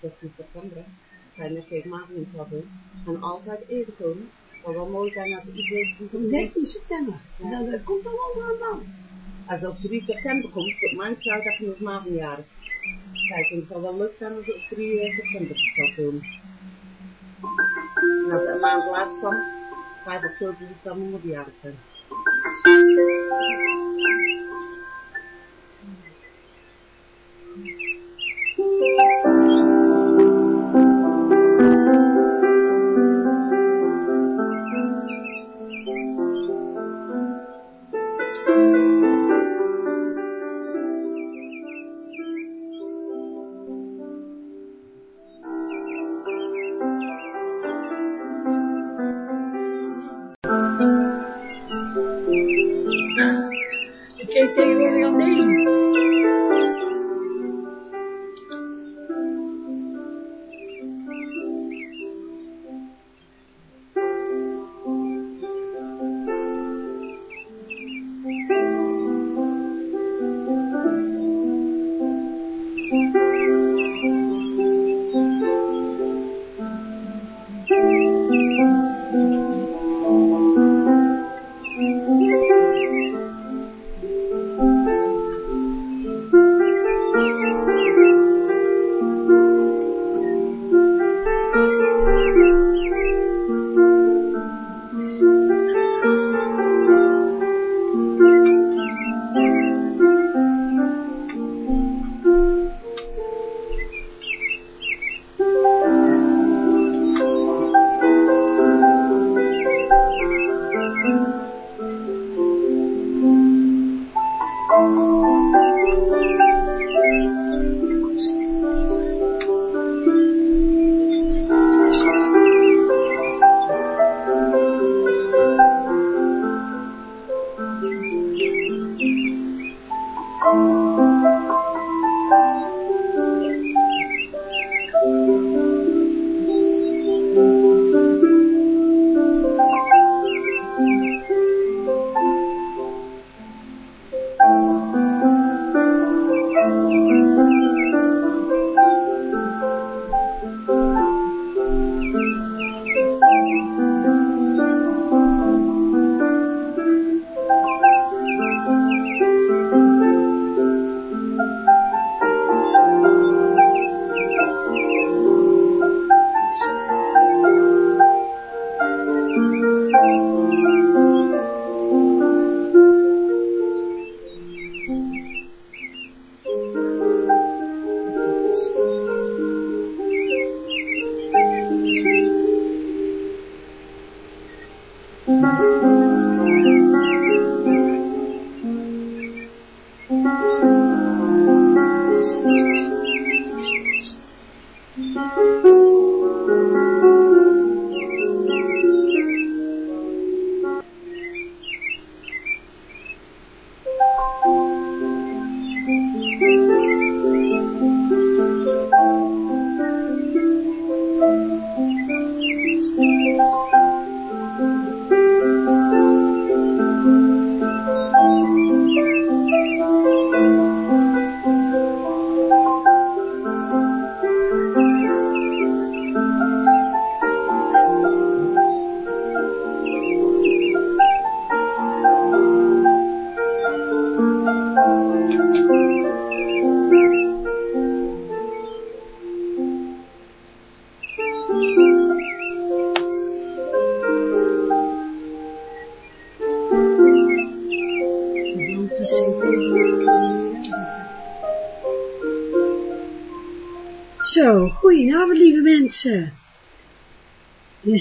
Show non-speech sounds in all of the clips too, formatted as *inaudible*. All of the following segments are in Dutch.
tot 3 september. Zijn er geen maanden in hebben. En altijd eerder komen. Het zou wel mooi zijn als iedereen komt op 13 september. Ja. Nou, dat komt dan allemaal dan. Als het op 3 september komt, op mijn zou dat nog maandenjaren. Kijk, en het zou wel leuk zijn als het op 3 september zou komen. En als het een maand later kwam, 5 oktober is dan nog jarig zijn.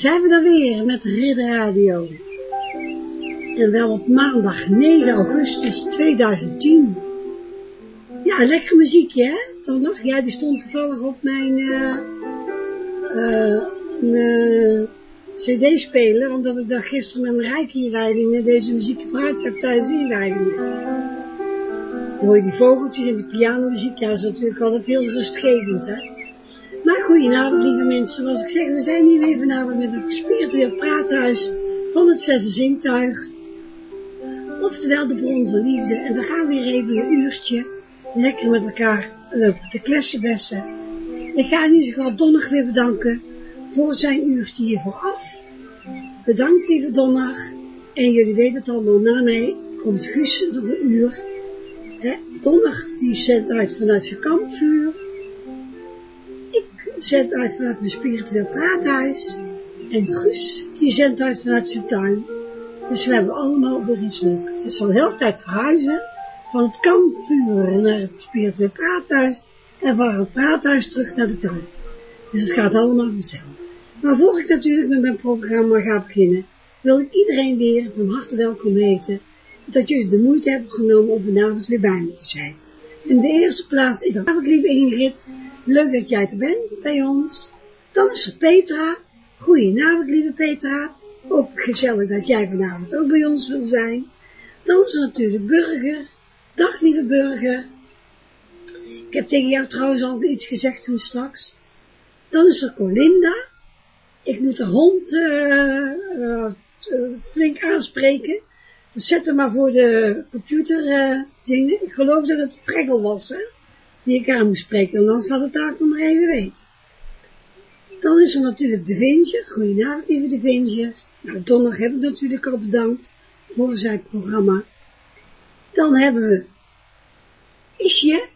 Zijn we dan weer met Ridder Radio. En wel op maandag 9 augustus 2010. Ja, lekker muziekje hè, toch nog? Ja, die stond toevallig op mijn eh, eh, eh, cd-speler, omdat ik daar gisteren met mijn rijkinrijding naar deze muziek gebruikt heb tijdens de hoor je die vogeltjes en die pianomuziek, ja, is natuurlijk altijd heel rustgevend hè. Maar goedenavond lieve mensen, zoals ik zeg, we zijn hier weer vanavond met het spiritueel praathuis van het zesde zintuig. Oftewel de bron van liefde. En we gaan weer even een uurtje lekker met elkaar lopen te klessenbessen. Ik ga in ieder geval Donnig weer bedanken voor zijn uurtje hier vooraf. Bedankt lieve Donnig. En jullie weten het allemaal, na mij komt Guus nog een uur. Hè, Donnig die zendt uit vanuit zijn kampvuur. Ik zend uit vanuit mijn spiritueel praathuis. En Guus die zendt uit vanuit zijn tuin. Dus we hebben allemaal weer iets leuks. Het zal heel tijd verhuizen van het kampvuur naar het spiritueel praathuis en van het praathuis terug naar de tuin. Dus het gaat allemaal vanzelf. Maar voor ik natuurlijk met mijn programma ga beginnen, wil ik iedereen weer van harte welkom heten, dat jullie de moeite hebben genomen om vanavond weer bij me te zijn. In de eerste plaats is er lieve Ingrid, leuk dat jij er bent bij ons. Dan is er Petra, goedenavond lieve Petra, ook gezellig dat jij vanavond ook bij ons wil zijn. Dan is er natuurlijk Burger, dag lieve Burger. Ik heb tegen jou trouwens al iets gezegd toen straks. Dan is er Colinda, ik moet de hond uh, uh, flink aanspreken. Dus zet hem maar voor de computer uh, dingen. Ik geloof dat het Fregel was, hè, die ik aan moest spreken. En anders had het daar nog maar even weten. Dan is er natuurlijk de Vinger. Goedenavond, lieve de Vinger. Nou, Donner heb ik natuurlijk al bedankt voor zijn programma. Dan hebben we Isje.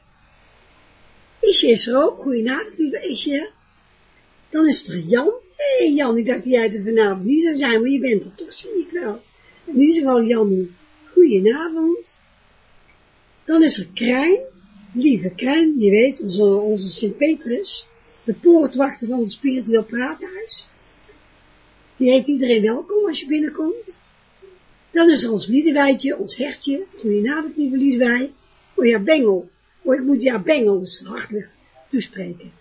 Isje is er ook. Goedenavond, lieve Isje. Dan is er Jan. Hé hey Jan, ik dacht dat jij er vanavond niet zou zijn, maar je bent er toch, zie ik wel. In ieder geval Jan, goedenavond. Dan is er Krijn, lieve Krijn, je weet, onze, onze Sint-Petrus, de poortwachter van het spiritueel praathuis. Die heet iedereen welkom als je binnenkomt. Dan is er ons Liedewijtje, ons hertje, goedenavond lieve Liedewij. Oh ja, Bengel, oh ik moet ja Bengel dus hartelijk toespreken.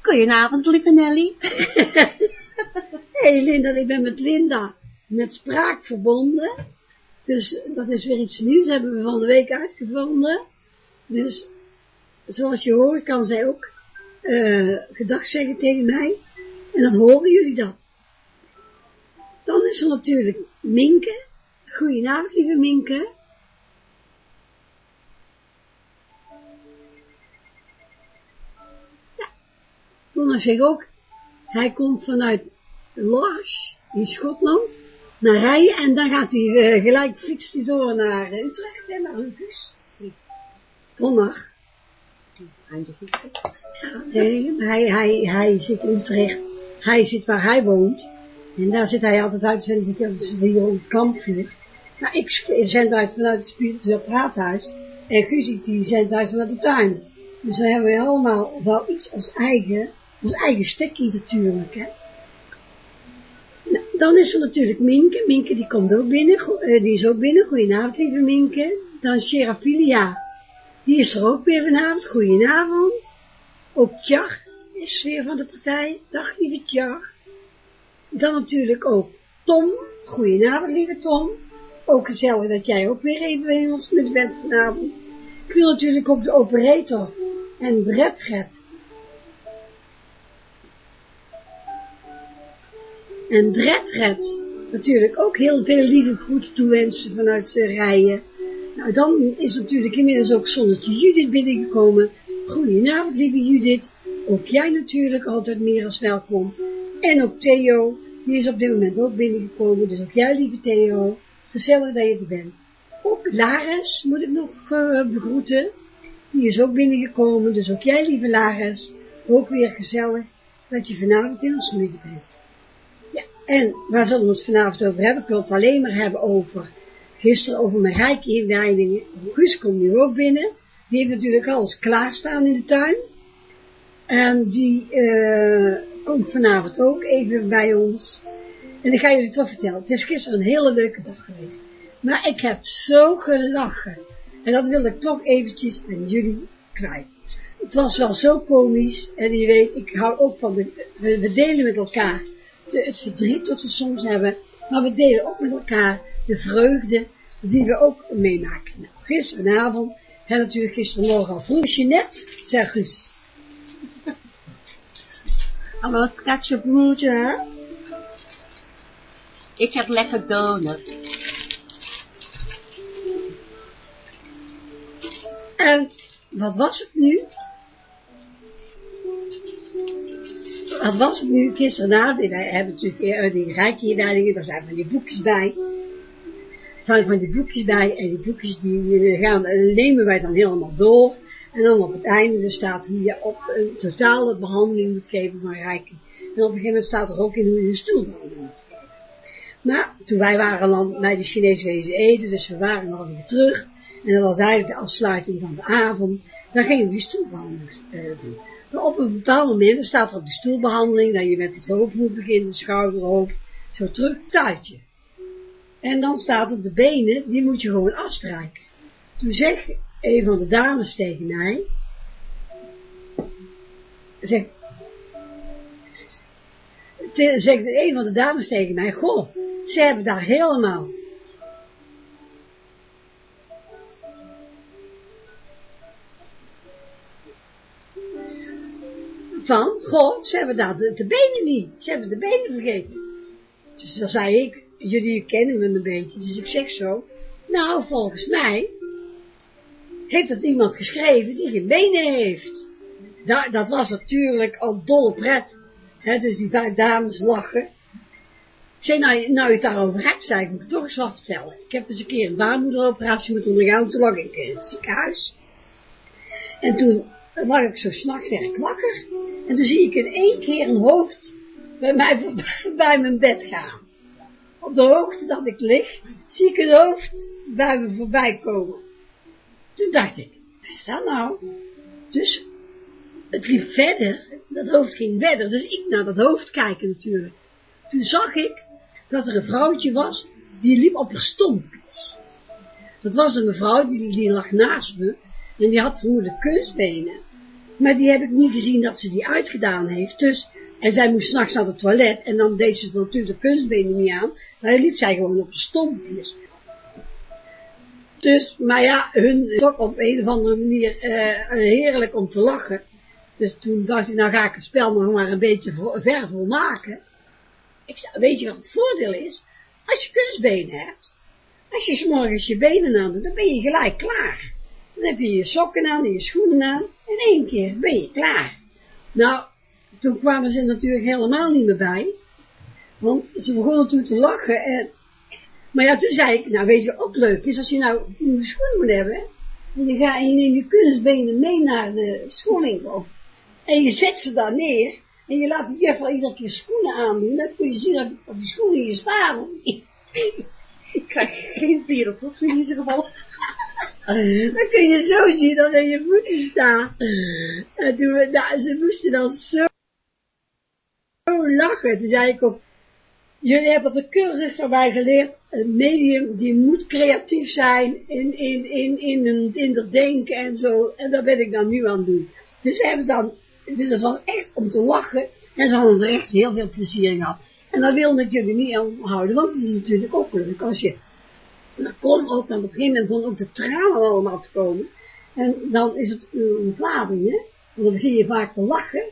Goedenavond, lieve Nelly. *laughs* hey Linda, ik ben met Linda met spraak verbonden. Dus dat is weer iets nieuws, hebben we van de week uitgevonden. Dus zoals je hoort kan zij ook uh, gedag zeggen tegen mij. En dan horen jullie dat. Dan is er natuurlijk Minke. Goedenavond, lieve Minke. Donna zegt ook, hij komt vanuit Lars in Schotland naar rijden en dan gaat hij uh, gelijk fietst hij door naar uh, Utrecht en naar Lucas. Donderdag. Ja, nee, hij, hij, hij zit in Utrecht, hij zit waar hij woont en daar zit hij altijd uit en zit hij hier op het kampvuur. Nou, ik zend uit vanuit het spiritueel praathuis en Guzie die zendt uit vanuit de tuin. Dus dan hebben we allemaal wel iets als eigen ons eigen stekkie natuurlijk, hè. Nou, dan is er natuurlijk Minke. Minke die komt ook binnen, uh, die is ook binnen. Goedenavond, lieve Minke. Dan Sherafilia. Die is er ook weer vanavond. Goedenavond. Ook Tjar is weer van de partij. Dag, lieve Tjar. Dan natuurlijk ook Tom. Goedenavond, lieve Tom. Ook gezellig dat jij ook weer even bij ons met bent vanavond. Ik wil natuurlijk ook de operator en Bredget En Dredred, natuurlijk ook heel veel lieve groeten toewensen vanuit uh, Rijen. Nou, dan is natuurlijk inmiddels ook zonnetje Judith binnengekomen. Goedenavond, lieve Judith. Ook jij natuurlijk altijd meer als welkom. En ook Theo, die is op dit moment ook binnengekomen. Dus ook jij, lieve Theo. Gezellig dat je er bent. Ook Laris moet ik nog uh, begroeten. Die is ook binnengekomen. Dus ook jij, lieve Laris. Ook weer gezellig dat je vanavond in ons midden bent. En waar zullen we het vanavond over hebben? Ik wil het alleen maar hebben over, gisteren over mijn rijke inwijdingen. Guus komt nu ook binnen. Die heeft natuurlijk alles klaarstaan in de tuin. En die uh, komt vanavond ook even bij ons. En ik ga jullie toch vertellen. Het is gisteren een hele leuke dag geweest. Maar ik heb zo gelachen. En dat wil ik toch eventjes aan jullie kwijt. Het was wel zo komisch. En je weet, ik hou ook van, de, we delen met elkaar het verdriet dat we soms hebben, maar we delen ook met elkaar de vreugde die we ook meemaken. Nou, gisteravond, en natuurlijk gistermorgen al vroeg, je net, zeg Guus. *laughs* Hallo schatje broeder. Ik heb lekker donut. En wat was het nu? wat was het nu gisteravond? Wij hebben natuurlijk uh, die rijkje daar zijn van die boekjes bij. Van, van die boekjes bij en die boekjes die gaan, nemen wij dan helemaal door. En dan op het einde staat hoe je op een totale behandeling moet geven van rijking. En op een gegeven moment staat er ook in hoe je een stoelbehandeling moet geven. Maar toen wij waren dan bij de Chinese wezen eten, dus we waren nog weer terug. En dat was eigenlijk de afsluiting van de avond. Dan gingen we die stoelbehandeling uh, doen. Maar op een bepaald moment staat er op de stoelbehandeling dat je met het hoofd moet beginnen, schouder, hoofd, zo terug, tuitje. En dan staat er de benen, die moet je gewoon afstrijken. Toen zeg een van de dames tegen mij, zeg, zegt een van de dames tegen mij, goh, ze hebben daar helemaal van, goh, ze hebben daar de, de, benen niet. Ze hebben de benen vergeten. Dus dan zei ik, jullie kennen me een beetje, dus ik zeg zo, nou, volgens mij heeft dat iemand geschreven die geen benen heeft. Da dat was natuurlijk al dol pret. Dus die dames lachen. Ik zei, nou, nou je het daarover hebt, zei ik, moet ik toch eens wat vertellen. Ik heb eens een keer een baarmoederoperatie moeten ondergaan, toen lag ik in het ziekenhuis. En toen lag ik zo s'nachts werd wakker. En toen zie ik in één keer een hoofd bij mij *laughs* bij mijn bed gaan. Op de hoogte dat ik lig, zie ik een hoofd bij me voorbij komen. Toen dacht ik, wat is dat nou? Dus het liep verder, dat hoofd ging verder, dus ik naar dat hoofd kijken natuurlijk. Toen zag ik dat er een vrouwtje was, die liep op haar stompjes. Dat was een mevrouw, die, die lag naast me, en die had vermoedelijk kunstbenen. Maar die heb ik niet gezien dat ze die uitgedaan heeft. Dus, en zij moest s'nachts naar het toilet. En dan deed ze natuurlijk de kunstbenen niet aan. Maar dan liep zij gewoon op de stompjes. Dus, maar ja, hun toch op een of andere manier uh, heerlijk om te lachen. Dus toen dacht ik, nou ga ik het spel nog maar een beetje ver maken. Ik zei, weet je wat het voordeel is? Als je kunstbenen hebt, als je morgens je benen aan doet, dan ben je gelijk klaar. Dan heb je je sokken aan en je schoenen aan. In één keer ben je klaar. Nou, toen kwamen ze natuurlijk helemaal niet meer bij. Want ze begonnen toen te lachen. En, maar ja, toen zei ik, nou weet je ook leuk is, als je nou nieuwe schoenen moet hebben. En je, gaat, en je neemt je kunstbenen mee naar de schoolwinkel. En je zet ze daar neer. En je laat de juffrouw iedere keer schoenen aandoen. Dan kun je zien of die schoenen hier staan. Ik krijg geen vier op voet in ieder geval. *laughs* Dan kun je zo zien dat in je voeten staan. En toen nou, ze moesten dan zo, lachen. Toen zei ik op, jullie hebben op de cursus van mij geleerd, een medium die moet creatief zijn in, in, in, in, in, in het denken en zo. En dat ben ik dan nu aan het doen. Dus we hebben dan, dus dat was echt om te lachen. En ze hadden er echt heel veel plezier in gehad. En dat wilde ik jullie niet aan houden, want het is natuurlijk ook leuk als je en dan kon ook, aan het begin moment begon ook de tranen allemaal te komen. En dan is het een vlading, hè. En dan begin je vaak te lachen.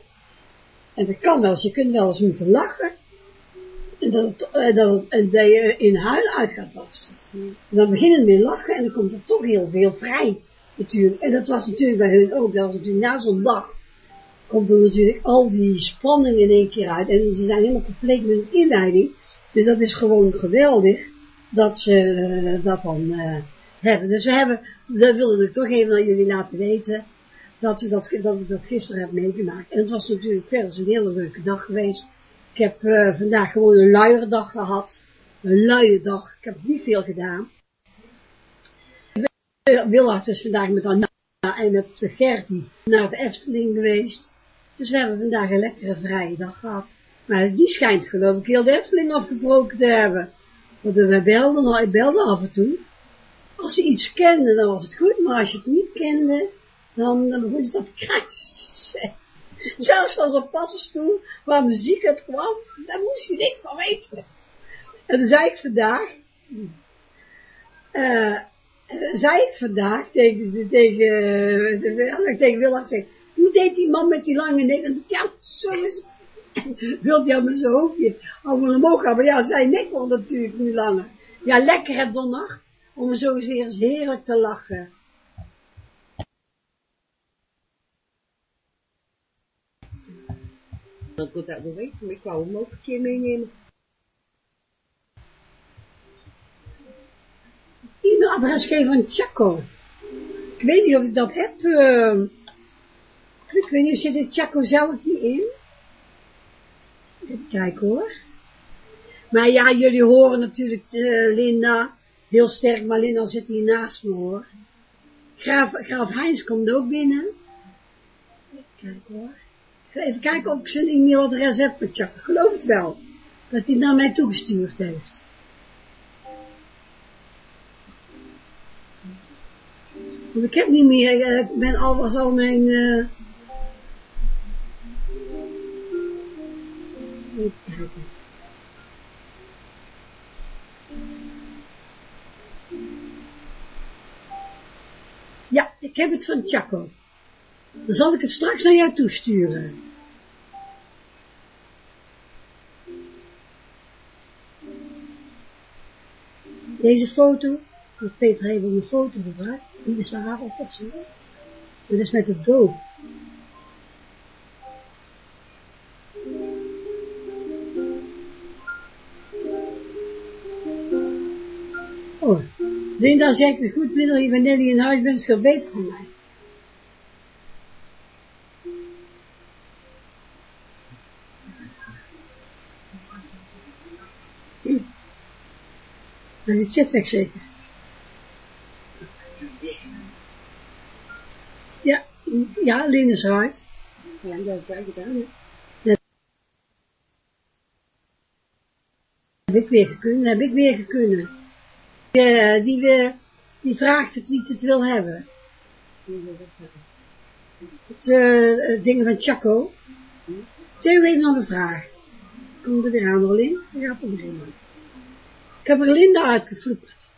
En dat kan wel eens, je kunt wel eens moeten lachen. En dat, uh, dat, en dat je in huil uit gaat barsten. Mm. Dan beginnen we lachen en dan komt er toch heel veel vrij, natuurlijk. En dat was natuurlijk bij hun ook, dat was natuurlijk na zo'n dag, komt er natuurlijk al die spanning in één keer uit. En ze zijn helemaal compleet met een inleiding. Dus dat is gewoon geweldig dat ze uh, dat dan hebben. Dus we hebben, dat wilde ik toch even aan jullie laten weten, dat, dat, ik dat gisteren heb meegemaakt. En het was natuurlijk verder een hele leuke dag geweest. Ik heb uh, vandaag gewoon een luiere dag gehad. Een luie dag. Ik heb niet veel gedaan. Willard is vandaag met Anna en met Gertie naar de Efteling geweest. Dus we hebben vandaag een lekkere vrije dag gehad. Maar die schijnt geloof ik heel de Efteling afgebroken te hebben. Want we belden, af en toe. Als je iets kende, dan was het goed, maar als je het niet kende, dan, begon het op kruis Zelfs van zo'n paddenstoel, waar muziek uit kwam, daar moest je niks van weten. En dan zei ik vandaag, uh, zei ik vandaag tegen, tegen, tegen, tegen Willem, zeg, hoe deed die man met die lange nek? En ja, zo is wilde hij met zijn hoofdje allemaal omhoog gaan. Maar ja, zijn nek wordt natuurlijk nu langer. Ja, lekker het donner, om zo eens heerlijk te lachen. Dat goed dat we weten, maar ik wou hem ook een keer meenemen. E-mailadres geven van Chaco. Ik weet niet of ik dat heb. eh, ik weet niet, zit het Chaco zelf niet in? Even kijken hoor. Maar ja, jullie horen natuurlijk eh, Linda heel sterk, maar Linda zit hier naast me hoor. Graaf, Graaf Heinz komt ook binnen. Kijken hoor. Even kijken of ik zijn e-mailadres heb van Chaco. Ik geloof het wel. Dat hij naar mij toegestuurd heeft. Want ik heb niet meer, eh, ik ben al, was al mijn, kijken. Ja, ik heb het van Chaco. Dan zal ik het straks naar jou toesturen. Deze foto, want Peter heeft een foto gevraagd, die is haar op op zijn. Dat is met het doop. Oh, Linda zegt het goed, Linda, je bent Nelly in huis bent, veel beter van mij. Hm. Dit zit weg zeker. Ja, ja, Lin is eruit. Ja, dat heb jij gedaan, hè. Heb ik weer gekund, heb ik weer gekund. Die, die, eh, die vraagt het wie het wil hebben. Het eh, eh, dingen van Chaco. Theo heeft nog een vraag. Komt er weer aan, hoor, Lin? Hij gaat er beginnen. Ik heb er Linda uitgevloekt.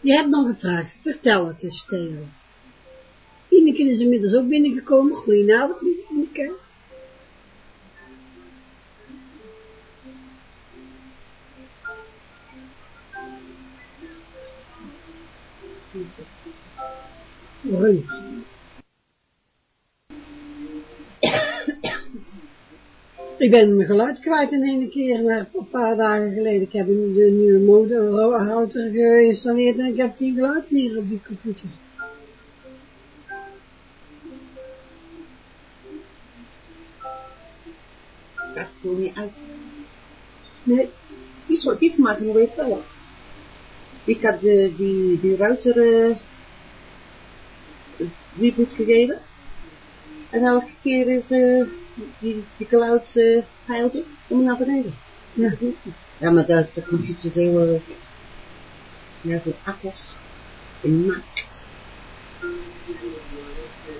Je hebt nog gevraagd. Vertel het eens, Theo. Ineke is inmiddels ook binnengekomen. Goedenavond, Ineke. Hoi. Ik ben mijn geluid kwijt in een keer, maar een paar dagen geleden. Ik heb de nieuwe motorhouder geïnstalleerd en ik heb geen geluid meer op die computer. Het gaat gewoon niet uit. Nee, Die soort dit maken we weet wel. Ik had de, die, die router uh, reboot gegeven. En elke keer is uh, die, die cloud uh, pijltje om naar beneden. ja. Ja, maar dat, de computer is heel... Uh, ja, zo'n Atlas. Een Mac.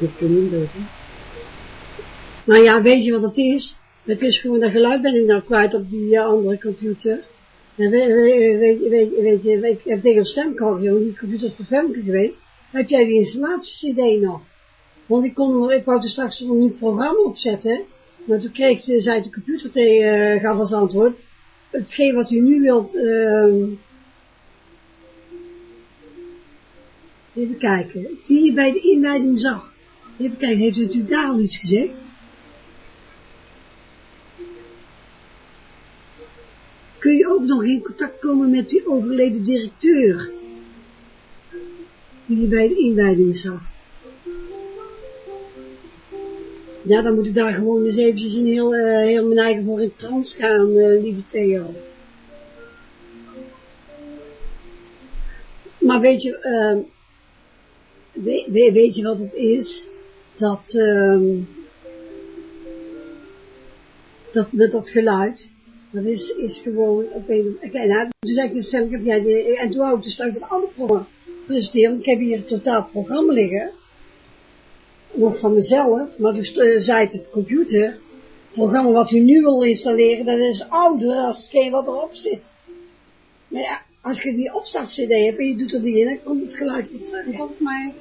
Met een Windows, hè. Maar ja, weet je wat het is? Het is gewoon dat geluid ben ik nou kwijt op die uh, andere computer. En weet, weet, weet, weet, weet je, ik heb tegen een stemkogel, die computer is voor Femke geweest. Heb jij die installatie-cd nog? Want ik kon, ik wou er straks een nieuw programma opzetten. Maar toen kreeg ze, zei de computer tegen, uh, gaf als antwoord. Hetgeen wat u nu wilt, uh, even kijken. Die je bij de inleiding zag. Even kijken, heeft u daar al iets gezegd? kun je ook nog in contact komen met die overleden directeur, die je bij de inleiding zag. Ja, dan moet ik daar gewoon eens eventjes een heel, uh, heel mijn eigen voor in trance gaan, uh, lieve Theo. Maar weet je, uh, weet, weet je wat het is? Dat, uh, dat met dat geluid, dat is, is gewoon op een, okay, nou, toen zei ik dus, en toen wou ik dus straks een ander programma presenteren, want ik heb hier een totaal programma liggen, nog van mezelf, maar dus uh, zei het de computer, het programma wat u nu wil installeren, dat is ouder als hetgeen wat erop zit. Maar ja, als je die opstart-cd hebt en je doet er die in, dan komt het geluid weer terug. Volgens mij,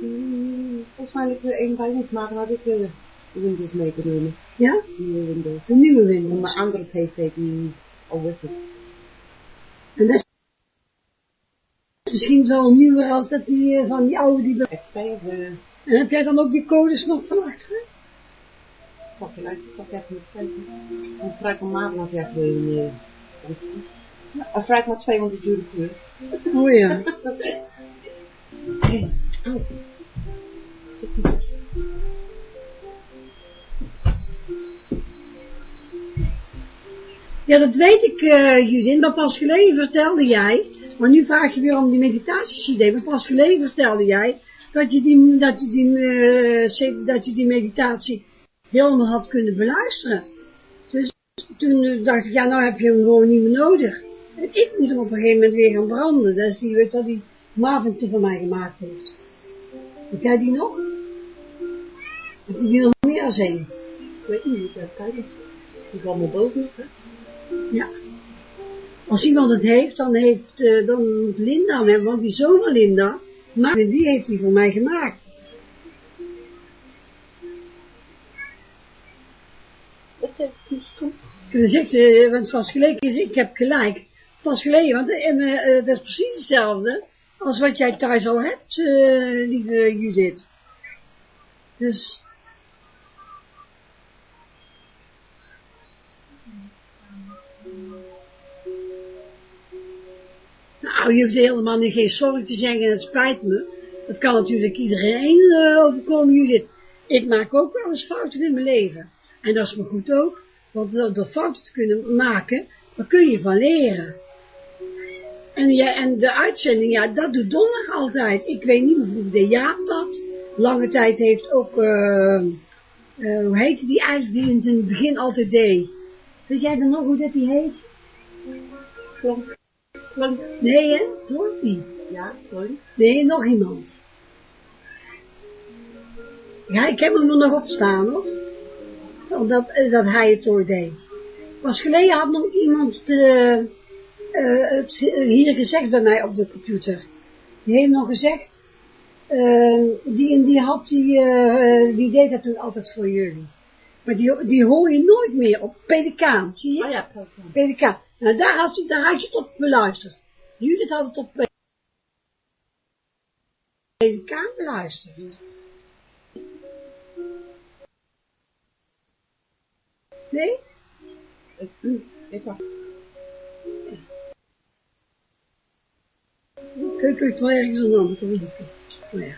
mm, volgens mij ik er een bij moeten maken, had ik uh, Windows meegenomen. Ja? Nieuwe Windows. De nieuwe Windows. Mijn andere PC die al weg is. En dat misschien wel nieuwer als dat die eh, van die oude die... XP of En heb jij dan ook die codes nog van achteren? zal ik gelijk, zal ik even kijken. Dan vraag ik maand nog even een, uh, hij vraagt maar 200 euro per uur. Oh ja. Oh. Ja, dat weet ik, eh Judith, maar pas geleden vertelde jij, maar nu vraag je weer om die meditatie maar pas geleden vertelde jij dat je die, dat je die, se- dat je die meditatie helemaal had kunnen beluisteren. Dus toen dacht ik, ja, nou heb je hem gewoon niet meer nodig. En ik moet hem op een gegeven moment weer gaan branden. Dat is die, weet dat die Marvin toen voor mij gemaakt heeft. Heb jij die nog? Heb je die nog meer als één? Ik weet niet, ik kijken. Die kwam maar boven nog, hè? Ja. Als iemand het heeft, dan heeft eh, dan moet Linda hem hebben, want die zomer Linda, maar die heeft hij voor mij gemaakt. Dat is goed. En dan zegt ze, want pas geleden is, ik heb gelijk, pas geleden, want en, eh, dat is precies hetzelfde als wat jij thuis al hebt, eh, lieve Judith. Dus, nou, je hoeft helemaal niet geen sorry te zeggen, het spijt me. Dat kan natuurlijk iedereen eh, overkomen, Judith. Ik maak ook wel eens fouten in mijn leven. En dat is me goed ook, want door fouten te kunnen maken, daar kun je van leren. En, en de uitzending, ja, dat doet Donnig altijd. Ik weet niet hoe de Jaap dat. Lange tijd heeft ook, eh, hoe heette die eigenlijk, die in het begin altijd deed. Weet jij dan nog hoe dat die heet? Nee, hè? Niet. Ja, klonk. Nee, nog iemand. Ja, ik heb hem er nog op staan, hoor. Dat, eh, dat hij het door deed. Pas geleden had nog iemand eh, eh, het hier gezegd bij mij op de computer. Die heeft nog gezegd, eh, die en die had die, die deed dat toen altijd voor jullie. Maar die, die hoor je nooit meer op pelikaan, zie je? Oh ja, Pelikaan. Pelikaan. Nou, daar had, je, het op beluisterd. Judith had het op pelikaan beluisterd. Nee? Ik, wacht. Keuken ligt wel ergens de andere kant. Oh ja.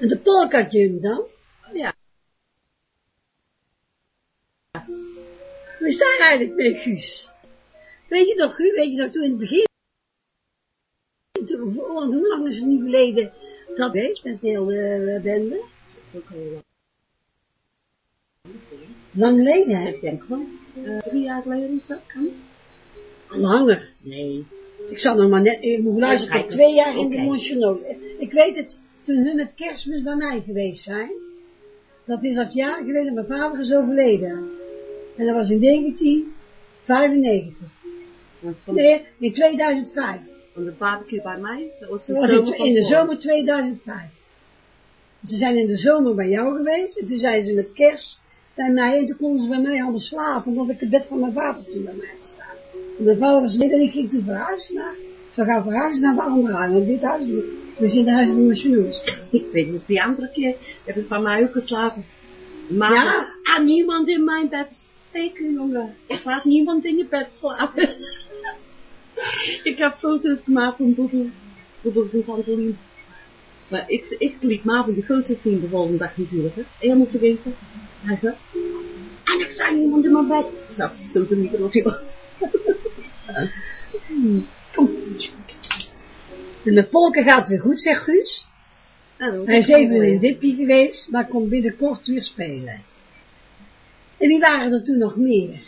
En de polka dan? Ja. Hoe is daar eigenlijk mee, Guus? Weet je Guus, weet je nog, toen in het begin, want hoe lang is het nu geleden dat wees met heel de bende? Dat is ook heel lang. Lang geleden, hè? Ik denk wel. eh, drie jaar geleden. Kan het? Langer. Nee. Ik zat nog maar net, ik moet luisteren, ik heb twee jaar in de. Montgenot. Ik weet het, toen hun met kerstmis bij mij geweest zijn, dat is dat jaar geleden, mijn vader is overleden. En dat was in 1995. Want van, Nee, in 2005. van de barbecue bij mij, dat was Dat in, de zomer 2005. Ze zijn in de zomer bij jou geweest, en toen zijn ze met kerst bij mij, en toen konden ze bij mij allemaal slapen, omdat ik het bed van mijn vader toen bij mij had staan. En mijn vader was lid en ik ging toen verhuizen naar, ze gaan verhuizen naar de andere huis, want dit huis niet. We zitten huis van mijn genoes. Ik weet niet, die andere keer hebben ze bij mij ook geslapen. Maar Ja. aan niemand in mijn bed steken, jongen. Ik laat niemand in je bed slapen. *laughs* ik heb foto's gemaakt van Boebel, Boebel van Antolien. Maar ik, ik liet Marvin de foto's zien de volgende dag natuurlijk, hè. Helemaal vergeten. Hij zei, en ik zei niemand in mijn bed. Ik zag zo de micro op je *laughs* Kom. En de volken gaat weer goed, zegt Guus. Hij is even in Dippie geweest, maar komt binnenkort weer spelen. En die waren er toen nog meer.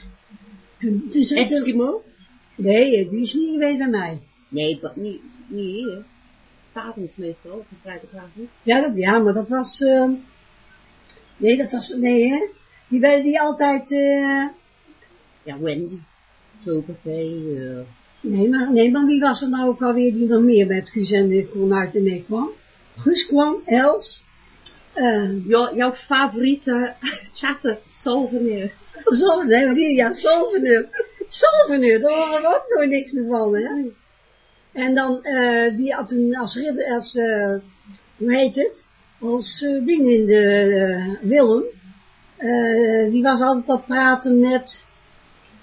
Toen, toen, toen, Eskimo? nee, die is niet geweest bij mij. Nee, niet, niet hier. S'avonds meestal, een vrijdagavond. Ja, dat, ja, maar dat was, ehm nee, dat was, nee hè. Die werden die altijd, eh Ja, Wendy. Tobervee, eh nee maar, nee, maar wie was er nou ook alweer die nog meer met Guus en vanuit de mee kwam? Guus kwam, Els, Eh, jou- jouw favoriete *laughs* chatter, souvenir. Zo, nee, maar die, ja, zolveneur. Zolveneur, daar horen we ook nooit niks meer van, hè. En dan, eh, die had toen als ridder, als, eh, hoe heet het? Als eh, ding in de, Willem. die was altijd aan het praten met,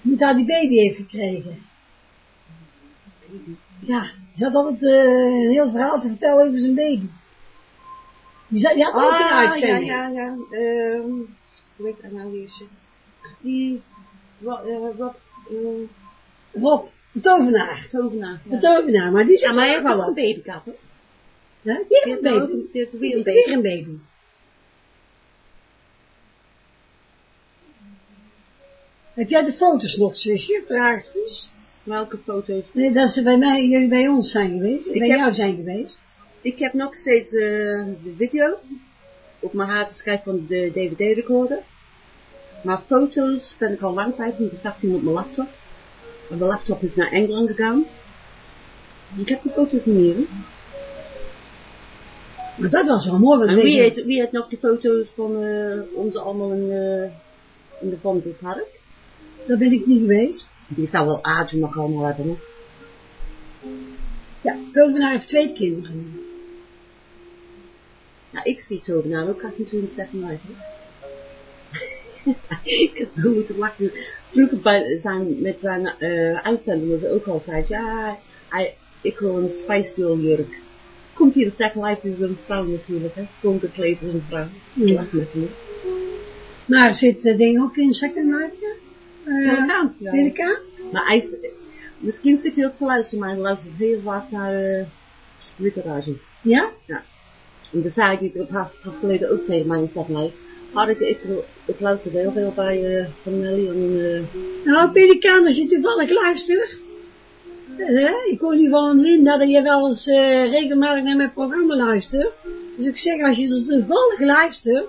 hoe daar die baby heeft gekregen. Ja, die zat altijd een heel verhaal te vertellen over zijn baby. Zat, die had ook een uitzending. Ah, ja, ja, ja. Ehm, hoe heet dat nou weer? Die, wat, eh, wat, eh, Rob, de tovenaar. tovenaar. De tovenaar, maar die zit Ja, maar hij heeft ook wel een op. baby gehad, hoor. Heeft een baby. weer een baby. weer een baby. Heb jij de foto's nog, zusje? Vraagt Guus. Welke foto's? Nee, dat ze bij mij, jullie bij ons zijn geweest. Ik bij heb- jou zijn geweest. Ik heb nog steeds eh, de video op mijn harde schijf van de DVD-recorder. Maar foto's ben ik al lang kwijt, want die staat op mijn laptop. En de laptop is naar Engeland gegaan. Ik heb die foto's niet meer. hè. Maar dat was wel mooi. En wie heeft, wie heeft nog die foto's van ons allemaal in, eh, in de Vondelpark? Daar ben ik niet geweest. Die zou wel Aadje nog allemaal hebben, hè? Ja, Tovenaar heeft twee kinderen. Nou, ik zie Tovenaar ook 28 live, hè? *laughs* ik heb zo moeten lachen. Vroeger bij zijn, met zijn eh uitzending was het ook altijd, ja, hij, ik wil een Spice Girl jurk. Komt hier op Second Life, is een vrouw natuurlijk, hè? Gewoon gekleed als een vrouw. Ik Ja. lach met hem. Maar zit het ding ook in Second Life? Ja, Uh, ja. Pelikaan? Maar hij, misschien zit hij ook te luisteren, maar hij luistert heel vaak naar uh, Witte Rage. Ja? En zei ik pas, pas geleden ook tegen mij zei mij, ik, ik, heel veel bij uh, Van Nelly en uh, Nou, Pelikaan, als je toevallig luistert. Hè? Ik hoor nu van Linda dat je wel eens eh, regelmatig naar mijn programma luistert. Dus ik zeg, als je er toevallig luistert,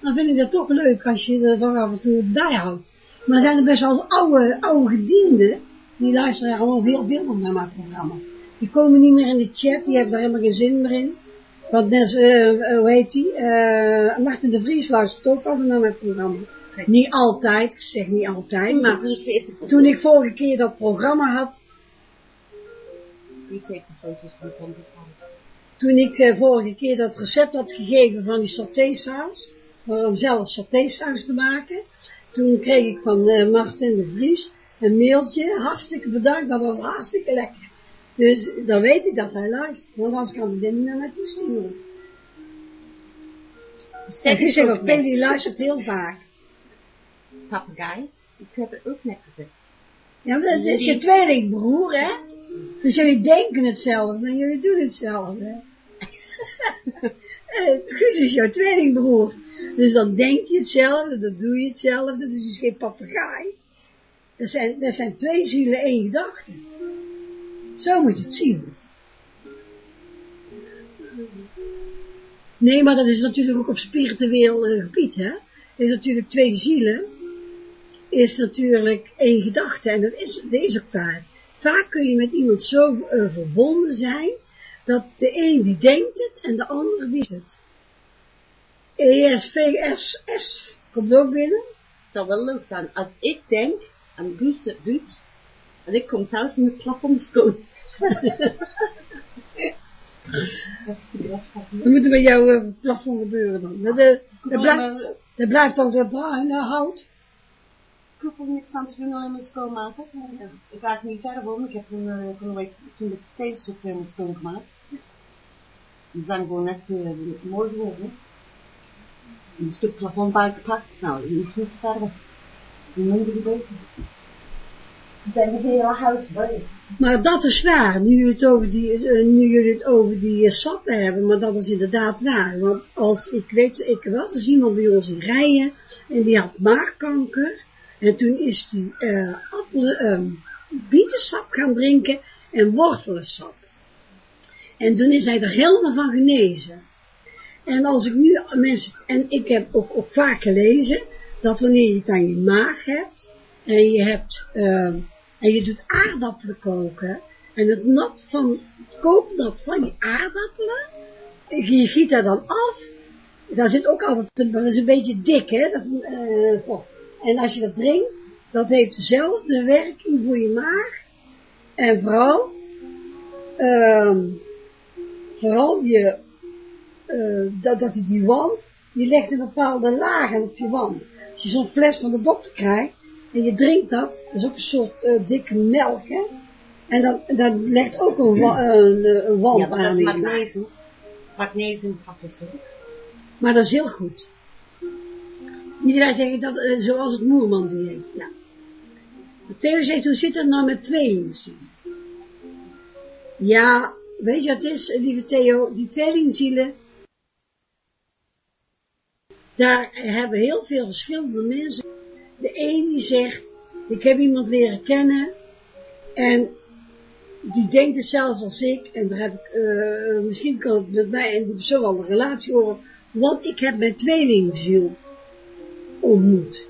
dan vind ik dat toch leuk als je er toch af en toe bijhoudt. Maar er zijn er best wel oude, oude gedienden, die luisteren gewoon heel veel naar mijn programma. Die komen niet meer in de chat, die hebben daar helemaal geen zin meer in. Want net, eh, hoe heet die? Eh, Martin de Vries luistert ook altijd naar mijn programma. Niet altijd, ik zeg niet altijd, maar toen ik vorige keer dat programma had, Wie heeft de foto's van de toen ik eh, vorige keer dat recept had gegeven van die satésaus, om zelf satésaus te maken, toen kreeg ik van eh Martin de Vries een mailtje, hartstikke bedankt, dat was hartstikke lekker. Dus dan weet ik dat hij luistert, want anders kan hij dit niet naar mij toe sturen. En ik zeg ook, Peli luistert heel vaak. Papegaai? Ik heb het ook net gezegd. Ja, maar dat is je tweelingbroer, hè? Dus jullie denken hetzelfde en jullie doen hetzelfde. *laughs* Eh, Guus is jouw tweelingbroer. Dus dan denk je hetzelfde, dan doe je hetzelfde, dus het is geen papegaai. Dat zijn, dat zijn twee zielen, één gedachte. Zo moet je het zien. Nee, maar dat is natuurlijk ook op spiritueel eh, gebied, hè. Er is natuurlijk twee zielen, is natuurlijk één gedachte, en dat is, dat is ook waar. Vaak kun je met iemand zo eh, verbonden zijn, dat de een die denkt het, en de ander die het. ESVSS komt ook binnen. Het zou wel leuk zijn als ik denk aan het doet en ik kom thuis en het plafond schoon. Dat is de grap. Dan moet er bij jou eh, plafond gebeuren dan. Dat, eh, dat, blijft, eh, dat blijft ook dat bruin eh, hout. Ik hoef er niks aan te doen, alleen maar schoonmaken. Ja. Ik ga het niet verder worden. Ik heb een, uh, een week toen de steenstuk uh, schoongemaakt. Die zijn gewoon net uh, mooi geworden. Een stuk plafond buitengepakt. Nou, je hoeft niet verder. Die minder beter. Ik ben het hele huis bij. Maar dat is waar, nu jullie het over die, eh, nu jullie het over die eh, sappen hebben, maar dat is inderdaad waar. Want als ik weet, ik was dus iemand bij ons in Rijen en die had maagkanker. En toen is die eh appelen, ehm, bietensap gaan drinken en wortelensap. En toen is hij er helemaal van genezen. En als ik nu mensen, en ik heb ook, vaak gelezen, dat wanneer je het aan je maag hebt, en je hebt, ehm, en je doet aardappelen koken, en het nat van, het kooknat van die aardappelen, je giet dat dan af, daar zit ook altijd, een- dat is een beetje dik, hè, dat, vocht. En als je dat drinkt, dat heeft dezelfde werking voor je maag. En vooral, ehm, vooral je, eh, dat, dat je die wand, die legt een bepaalde lagen op je wand. Als je zo'n fles van de dokter krijgt, en je drinkt dat, dat is ook een soort eh, dikke melk, hè. En dan, dan legt ook een, wa- een, eh, een wand Ja, dat aan is in je maag. magnesium. Magnesium. Maar dat is heel goed. Wij zeggen dat, eh, zoals het Moerman dieet, ja. Theo zegt, hoe zit het nou met tweelingzielen? Ja, weet je wat het is, lieve Theo, die tweelingzielen, daar hebben heel veel verschillende mensen. De een die zegt, ik heb iemand leren kennen, en die denkt hetzelfde als ik, en daar heb ik, eh, misschien kan het met mij en die persoon wel een relatie over, want ik heb mijn tweelingziel ontmoet.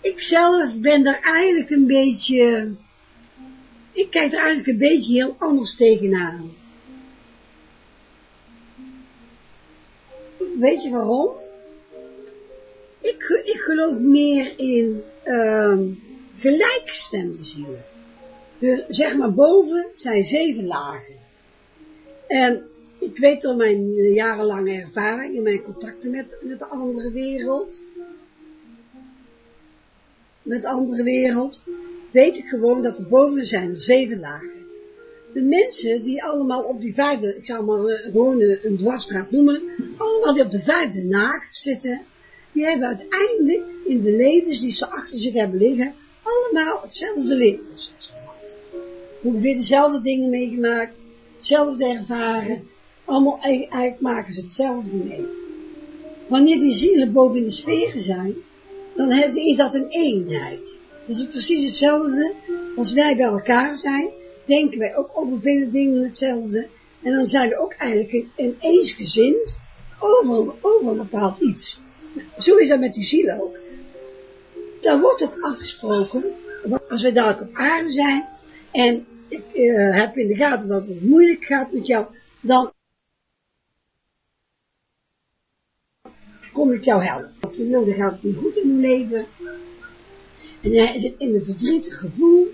Ik zelf ben daar eigenlijk een beetje, ik kijk er eigenlijk een beetje heel anders tegenaan. Weet je waarom? Ik, ge- ik geloof meer in ehm gelijkstemde zielen. Dus zeg maar boven zijn zeven lagen. En ik weet door mijn jarenlange ervaring in mijn contacten met, met de andere wereld, met de andere wereld, weet ik gewoon dat er boven zijn zeven lagen. De mensen die allemaal op die vijfde, ik zou maar eh, gewoon eh, een dwarsstraat noemen, allemaal die op de vijfde laag zitten, die hebben uiteindelijk in de levens die ze achter zich hebben liggen, allemaal hetzelfde levensproces gehad. Ongeveer dezelfde dingen meegemaakt, hetzelfde ervaren, allemaal eigen- eigenlijk maken ze hetzelfde mee. Wanneer die zielen boven in de sferen zijn, dan is is dat een eenheid. Dat is precies hetzelfde als wij bij elkaar zijn, denken wij ook over vele dingen hetzelfde. En dan zijn we ook eigenlijk een, een eensgezind over, over een bepaald iets. Zo is dat met die ziel ook. Daar wordt ook afgesproken, als wij dadelijk op aarde zijn, en ik eh, heb in de gaten dat het moeilijk gaat met jou, dan kom ik jou helpen. Je wil, dan gaat het niet goed in je leven. En jij zit in een verdrietig gevoel.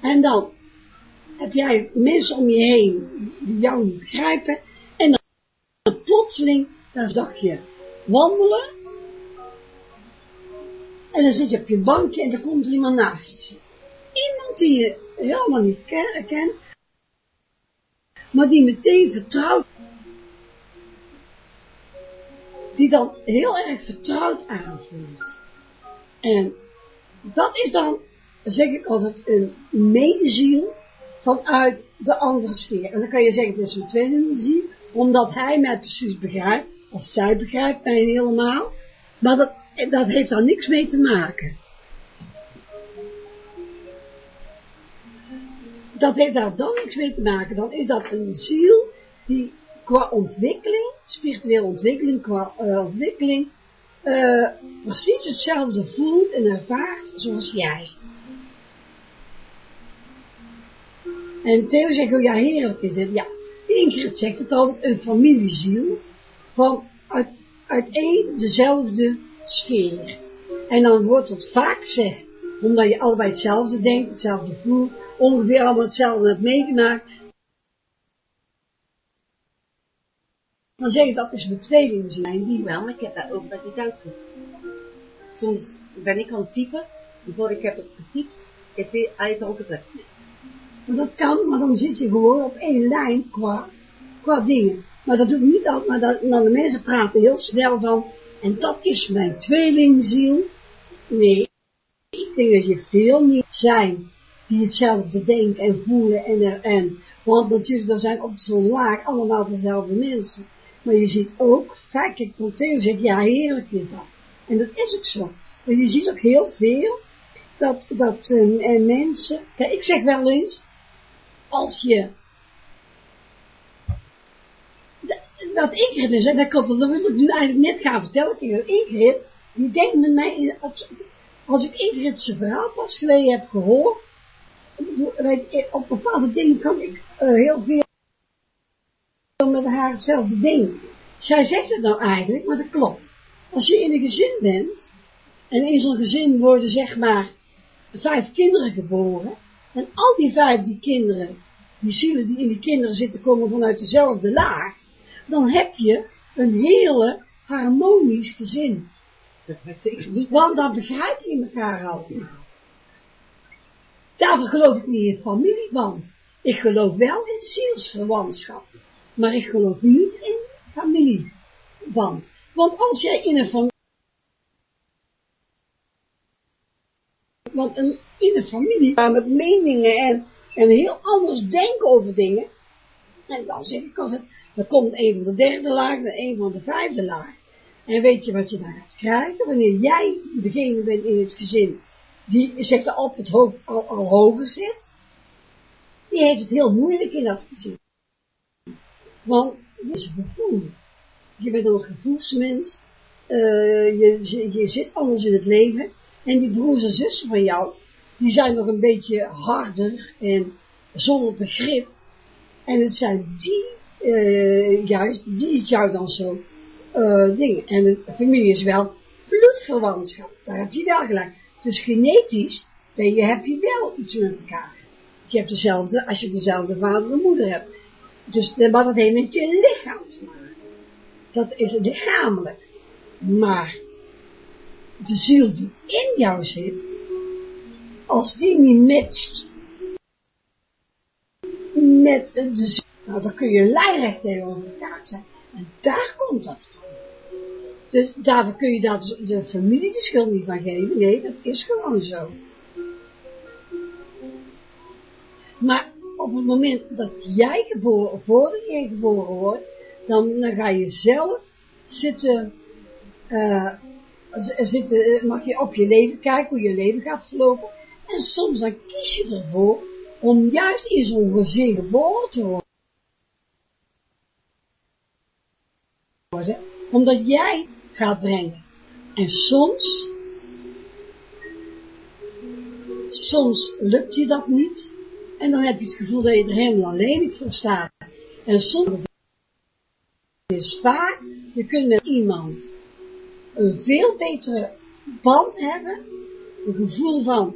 En dan heb jij mensen om je heen die jou niet begrijpen. En dan plotseling, dan zag je wandelen. En dan zit je op je bankje en dan komt er iemand naast je. Iemand die je helemaal niet ken- kent. Maar die meteen vertrouwt. Die dan heel erg vertrouwd aanvoelt. En dat is dan, zeg ik altijd, een medeziel vanuit de andere sfeer. En dan kan je zeggen, het is een tweede ziel, omdat hij mij precies begrijpt, of zij begrijpt mij helemaal, maar dat, dat heeft daar niks mee te maken. Dat heeft daar dan niks mee te maken, dan is dat een ziel die qua ontwikkeling, spirituele ontwikkeling, qua eh, ontwikkeling, eh, precies hetzelfde voelt en ervaart zoals jij. En Theo zegt, oh ja, heerlijk is het. Ja, Ingrid zegt het altijd, een familieziel van uit, uit één dezelfde sfeer. En dan wordt het vaak gezegd, omdat je allebei hetzelfde denkt, hetzelfde voelt, ongeveer allemaal hetzelfde hebt meegemaakt. Dan zeggen ze dat is mijn tweelingziel. En die Wel, maar ik heb dat ook bij die Duitsers. Soms ben ik aan het typen, en voor ik heb het getypt, is hij het al gezegd. Maar dat kan, maar dan zit je gewoon op één lijn qua, qua dingen. Maar dat doet niet altijd, maar dat, de mensen praten heel snel van, en dat is mijn tweelingziel. Nee, ik denk dat je veel niet zijn die hetzelfde denken en voelen en, er, en want natuurlijk, er zijn op zo'n laag allemaal dezelfde mensen. Maar je ziet ook, kijk, ik van Theo zeg, ja, heerlijk is dat. En dat is ook zo. Maar je ziet ook heel veel, dat, dat eh, eh, mensen, kijk, ik zeg wel eens, als je, dat, Ingrid dus, en dat klopt, dat wil ik nu eigenlijk net gaan vertellen, tegen Ingrid, die denkt met mij, als ik Ingrid zijn verhaal pas geleden heb gehoord, op bepaalde dingen kan ik eh, heel veel met haar hetzelfde denken. zij zegt het nou eigenlijk, maar dat klopt. Als je in een gezin bent, en in zo'n gezin worden zeg maar vijf kinderen geboren, en al die vijf die kinderen, die zielen die in die kinderen zitten, komen vanuit dezelfde laag, dan heb je een hele harmonisch gezin. Want dan begrijp je elkaar al. Daarvoor geloof ik niet in familieband. Ik geloof wel in zielsverwantschap. Maar ik geloof niet in familieband. Want als jij in een familie... Want een, in een familie met meningen en, en heel anders denken over dingen. En dan zeg ik altijd, dan komt een van de derde laag en een van de vijfde laag. En weet je wat je daar gaat krijgen? Wanneer jij degene bent in het gezin die zeg maar, op het hoog, al, hoger zit, die heeft het heel moeilijk in dat gezin. Want het is gevoel. Je bent een gevoelsmens, uh, je, je zit anders in het leven, en die broers en zussen van jou, die zijn nog een beetje harder en zonder begrip, en het zijn die, uh, juist, die het jou dan zo uh, dingen. En de familie is wel bloedverwantschap, daar heb je wel gelijk. Dus genetisch ben je, heb je wel iets met elkaar. Je hebt dezelfde, als je dezelfde vader en moeder hebt. Dus wat dat heeft met je lichaam te maken. Dat is lichamelijk. Maar de ziel die in jou zit, als die niet matcht met de ziel, nou, dan kun je lijnrecht tegenover elkaar zijn. En daar komt dat van. Dus daarvoor kun je dat de familie de schuld niet van geven. Nee, dat is gewoon zo. Maar op het moment dat jij geboren, voordat jij geboren wordt, dan, dan ga je zelf zitten, uh, zitten, mag je op je leven kijken, hoe je leven gaat verlopen. En soms dan kies je ervoor om juist in zo'n gezin geboren te worden. Omdat jij gaat brengen. En soms, soms lukt je dat niet. En dan heb je het gevoel dat je er helemaal alleen voor staat. En soms is vaak, je kunt met iemand een veel betere band hebben. Een gevoel van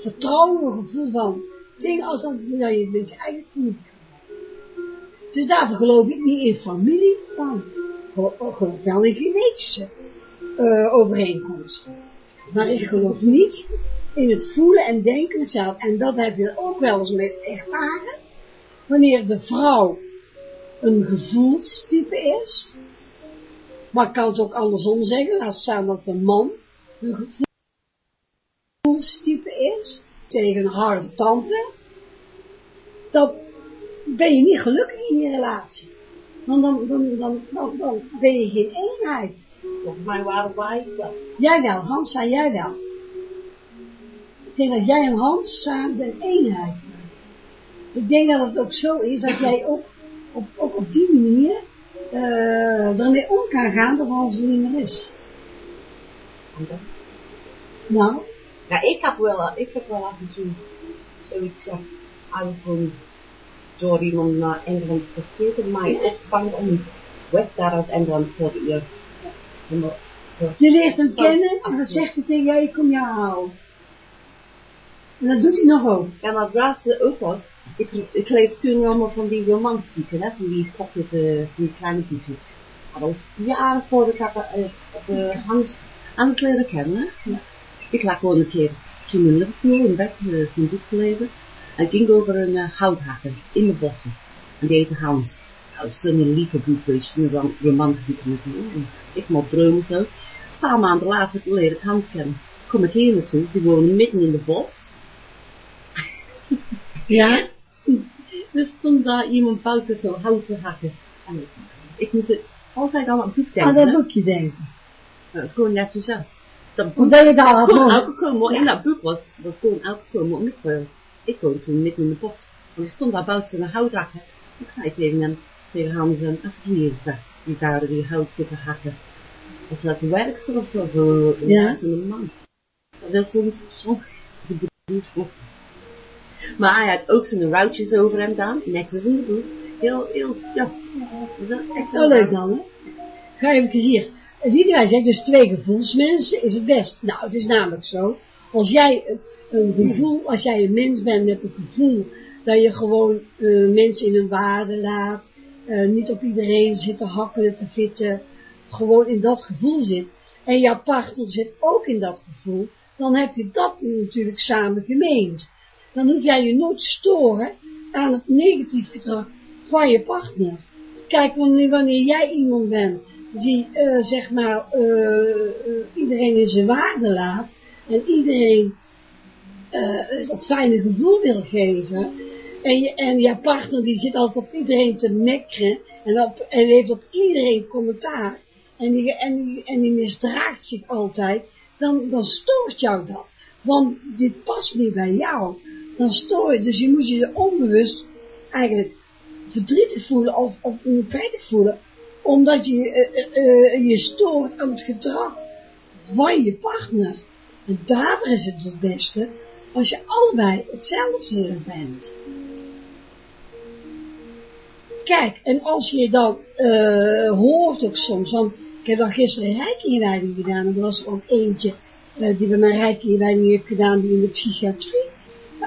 vertrouwen, een gevoel van dingen als dat, je met je eigen familie Dus daarvoor geloof ik niet in familieband geloof wel in genetische uh, overeenkomsten. Maar ik geloof niet in het voelen en denken zelf. En dat heb je ook wel eens mee ervaren. Wanneer de vrouw een gevoelstype is. Maar ik kan het ook andersom zeggen. Laat staan dat de man een gevoelstype is. Tegen een harde tante. Dan ben je niet gelukkig in je relatie. Want dan, dan, dan, dan, dan ben je geen eenheid. Volgens mij waren wij dat. Jij wel, Hans, zei jij wel. Ik denk dat jij en Hans samen een eenheid maken. Ik denk dat het ook zo is dat jij ook op, ook op die manier uh, ermee om kan gaan dat Hans er niet meer is. Nou? Ja, ik heb wel, ik heb wel af en toe zoiets uh, aangevonden door iemand naar Engeland gestuurd, maar je opvangt om weg daar uit Engeland voor de eerst. Je leert hem kennen en dan zegt hij tegen jou, ik kom jou halen. En dat doet hij nog ook. Ja, maar het laatste ook was, ik, ik lees toen allemaal van die romanstieken, hè, van die pocket, uh, van die kleine boeken. Maar dat was jaren voordat ik uh, op de Hans, Hans leren kennen. Ja. Ik lag gewoon een keer toen in Liverpool in bed, uh, zo'n boek gelezen. Hij ging over een uh, houthakker in de bossen. En die heette Hans. Nou, zo'n lieve boek, dus een romantische boek. Ik mocht dromen zo. Een paar maanden later leer ik Hans kennen. Kom ik hier naartoe, die wonen midden in de bos. *laughs* ja? *laughs* Er stond daar iemand buiten zo hout te hakken. En ik moet het altijd aan het boek denken. Aan dat boekje denken. Dat is gewoon net zo zo. Dat boek, Omdat je daar had nog. In dat boek was, was gewoon elke keer mooi ik woonde toen midden in de bos. En ik stond daar buiten een houthakker. Ik zei tegen hem, tegen Hans, en het is, die daar die hout zitten hakken. Was dat de werkster of zo voor ja. zo'n man? Dat is soms, soms is Maar hij had ook zijn routjes over hem gedaan, net als in de boek. Heel, heel, ja. Dat is echt Wel leuk dan, hè? Ga even hier. Liederij zegt dus twee gevoelsmensen is het best. Nou, het is namelijk zo. Als jij een gevoel, als jij een mens bent met een gevoel, dat je gewoon uh, mensen in hun waarde laat, uh, niet op iedereen zit te hakken en te vitten, gewoon in dat gevoel zit, en jouw partner zit ook in dat gevoel, dan heb je dat natuurlijk samen gemeend. Dan hoef jij je nooit storen aan het negatief gedrag van je partner. Kijk, wanneer jij iemand bent die, uh, zeg maar, uh, uh, iedereen in zijn waarde laat en iedereen dat fijne gevoel wil geven en, je, en jouw partner die zit altijd op iedereen te mekkeren en, op, en heeft op iedereen commentaar en die, en, die, en die misdraagt zich altijd, dan, dan stoort jou dat. Want dit past niet bij jou. Dan stoor je, dus je moet je onbewust eigenlijk verdrietig voelen of, of onprettig voelen, omdat je uh, uh, je stoort aan het gedrag van je partner. En daarvoor is het het beste als je allebei hetzelfde bent. Kijk, en als je dan hoort ook soms, want ik heb dan gisteren een rijkingewijding gedaan, en er was er ook eentje die bij mij rijkingewijding heeft gedaan, die in de psychiatrie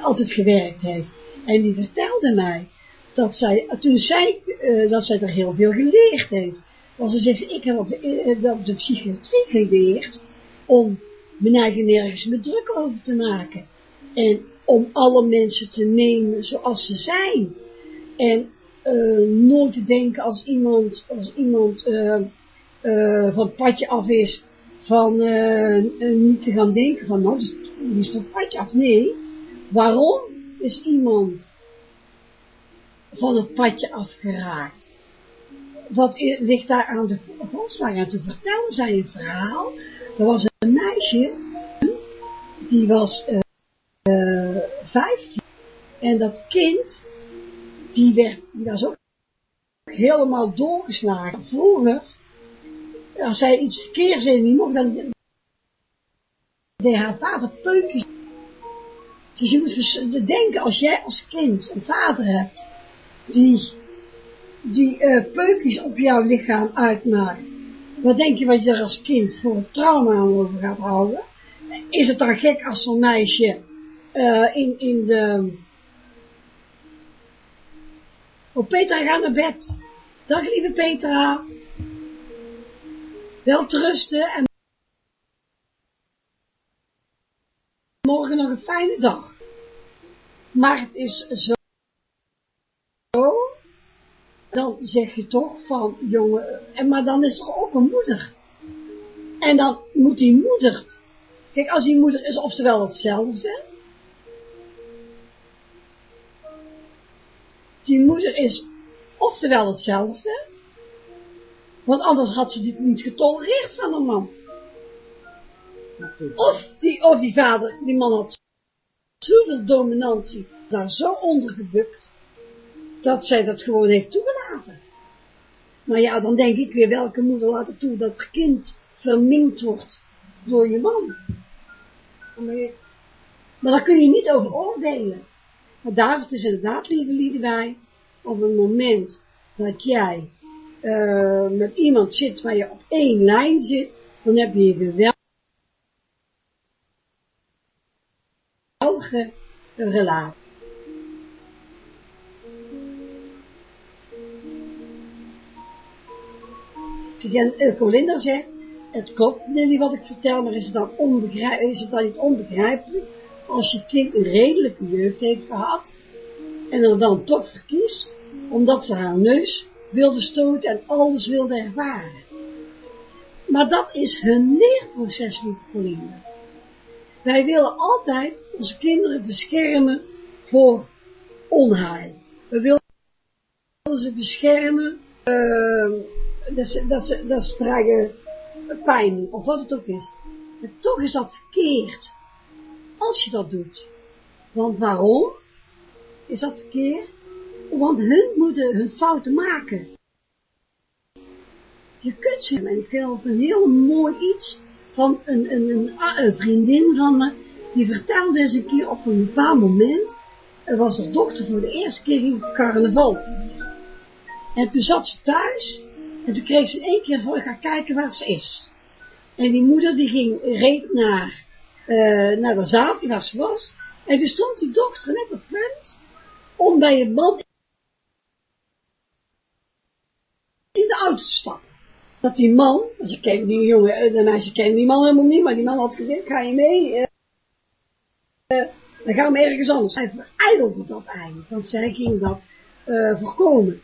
altijd gewerkt heeft. En die vertelde mij dat zij, toen zij, uh, dat zij er heel veel geleerd heeft. Want ze zegt, ik heb op de, uh, op de psychiatrie geleerd om mijn eigen nergens meer druk over te maken. En om alle mensen te nemen zoals ze zijn. En uh, nooit te denken als iemand, als iemand van het padje af is, van niet te gaan denken van, nou, die is van het padje af. Nee, waarom is iemand van het padje afgeraakt? Wat ligt daar aan de grondslag? En te vertellen zij een verhaal. Er was een meisje, die was uh, 15. En dat kind, die, werd, die was ook helemaal doorgeslagen. Vroeger, als zij iets verkeers in die mocht, dan deed haar vader peukjes. Dus je moet denken, als jij als kind een vader hebt, die, die uh, peukjes op jouw lichaam uitmaakt, wat denk je wat je er als kind voor een trauma aan over gaat houden? Is het dan gek als zo'n meisje uh, in, in de... Oh, Petra, ga naar bed. Dag, lieve Petra. Wel en morgen nog een fijne dag. Maar het is zo, dan zeg je toch van, jongen, en maar dan is er ook een moeder. En dan moet die moeder, kijk, als die moeder is oftewel hetzelfde, die moeder is oftewel hetzelfde, want anders had ze dit niet getolereerd van een man. Of die, of die vader, die man had zoveel dominantie, daar zo ondergebukt, dat zij dat gewoon heeft toegelaten. Maar ja, dan denk ik weer, welke moeder laat het toe dat het kind verminkt wordt door je man. Maar daar kun je niet over oordelen. Maar David is inderdaad, lieve Liedewij, op het moment dat jij uh, met iemand zit waar je op één lijn zit, dan heb je een geweldige relatie. Colinda zegt, het klopt niet wat ik vertel, maar is het, dan is niet onbegrijpelijk als je kind een redelijke jeugd heeft gehad en er dan toch verkiest, omdat ze haar neus wilde stoten en alles wilde ervaren. Maar dat is hun leerproces, lieve Colinda. Wij willen altijd onze kinderen beschermen voor onheil. We willen ze beschermen uh, dat, ze, dat, ze, dat ze krijgen pijn, of wat het ook is. Maar toch is dat verkeerd. Als je dat doet. Want waarom is dat verkeerd? Want hun moeten hun fouten maken. Je kunt ze, en ik vind een heel mooi iets van een, een, een, een vriendin van me, die vertelde eens een keer op een bepaald moment, er was de dochter voor de eerste keer in carnaval. En toen zat ze thuis en toen kreeg ze één keer voor, ga kijken waar ze is. En die moeder die ging, reed naar, uh, naar de zaal waar ze was. En toen stond die dochter net op punt om bij een man in de auto te stappen. Dat die man, ze kende die jongen, de meisje kende die man helemaal niet, maar die man had gezegd, ga je mee? Uh, uh, dan gaan we ergens anders. Hij verijdelde dat eigenlijk, want zij ging dat voorkomen.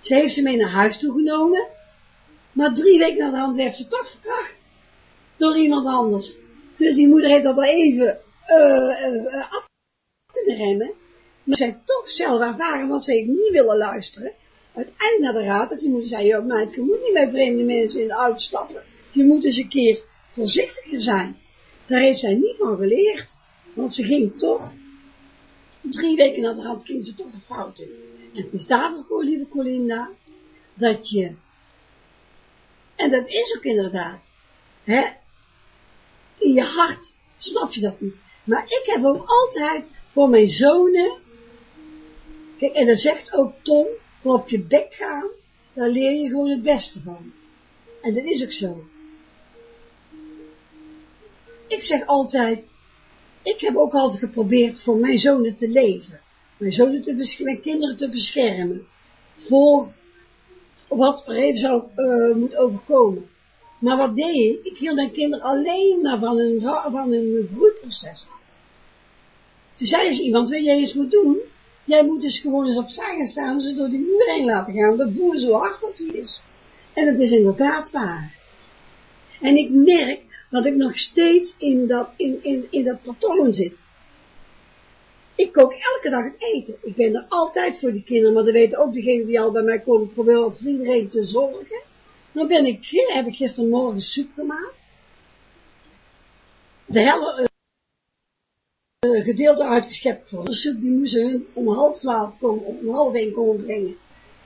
Ze heeft ze mee naar huis toegenomen, maar drie weken na de hand werd ze toch verkracht door iemand anders. Dus die moeder heeft dat wel even uh, af kunnen remmen, maar zij toch zelf ervaren, want ze heeft niet willen luisteren. Uiteindelijk naar de raad, dat die moeder zei, joh je moet niet met vreemde mensen in de auto stappen. Je moet eens een keer voorzichtiger zijn. Daar heeft zij niet van geleerd. Want ze ging toch, drie weken na de hand ging ze toch de fout in. Het is daarvoor, lieve Colinda, dat je, en dat is ook inderdaad, hè, in je hart snap je dat niet. Maar ik heb ook altijd voor mijn zonen, kijk, en dat zegt ook Tom, van op je bek gaan, daar leer je gewoon het beste van. En dat is ook zo. Ik zeg altijd, ik heb ook altijd geprobeerd voor mijn zonen te leven. Mijn zonen te mijn kinderen te beschermen. Voor wat er even zou uh, moet overkomen. Maar wat deed ik? Ik hield mijn kinderen alleen maar van hun, van groeiproces af. Toen zei ze iemand, weet jij eens moet doen? Jij moet dus gewoon eens opzij gaan staan en ze door die muur laten gaan. Dat voelen zo hard dat die is. En dat is inderdaad waar. En ik merk dat ik nog steeds in dat, in, in, in dat patroon zit. Ik kook elke dag het eten. Ik ben er altijd voor die kinderen, maar dat weten ook degenen die al bij mij komen. Ik probeer voor iedereen te zorgen. Dan ben ik, heb ik gistermorgen soep gemaakt. De hele uh, gedeelte uitgeschept voor de soep, die moesten om half twaalf komen, om half één komen brengen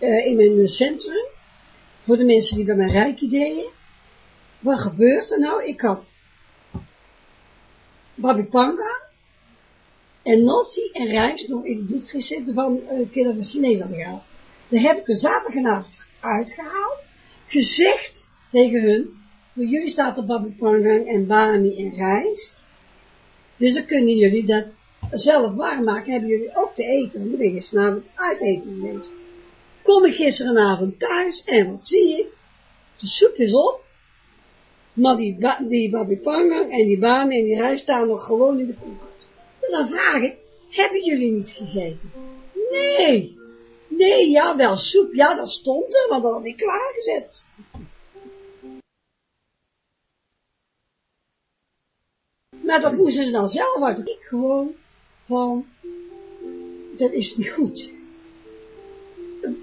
uh, in mijn centrum. Voor de mensen die bij mij reiki deden. Wat gebeurt er nou? Ik had babipanga en nasi en rijst nog in diepvries zitten van uh, kinderen van Chinees hadden gehaald. Daar heb ik er zaterdagavond uitgehaald, gezegd tegen hun, voor jullie staat er babipanga en bami en rijst, dus dan kunnen jullie dat zelf warm maken, hebben jullie ook te eten, want dan ben gisteravond uit eten geweest. Kom ik gisteravond thuis en wat zie ik? De soep is op, maar die, die en die baan en die rijst staan nog gewoon in de koelkast. Dus dan vraag ik, hebben jullie niet gegeten? Nee. Nee, ja, wel soep. Ja, dat stond er, maar dat had ik klaargezet. Maar dat moesten ze dan zelf uit. Ik gewoon van, dat is niet goed.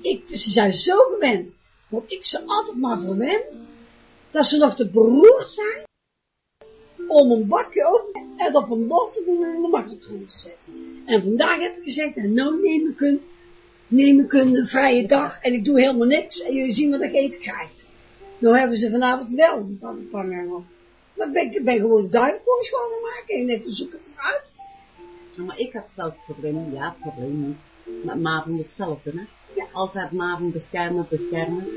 Ik, ze zijn zo gewend, want ik ze altijd maar verwend, dat ze nog te beroerd zijn om een bakje open en op een bord te doen en in de magnetron te zetten. En vandaag heb ik gezegd, en nou neem ik een, neem ik een vrije dag en ik doe helemaal niks en jullie zien wat ik eten krijg. Nou hebben ze vanavond wel een op. Maar ik ben, ben gewoon duimkool schoon maken en even zoeken uit. Ja, maar ik had zelf problemen, ja, problemen. Met Maven hetzelfde, hè. Ja. Altijd Maven beschermen, beschermen.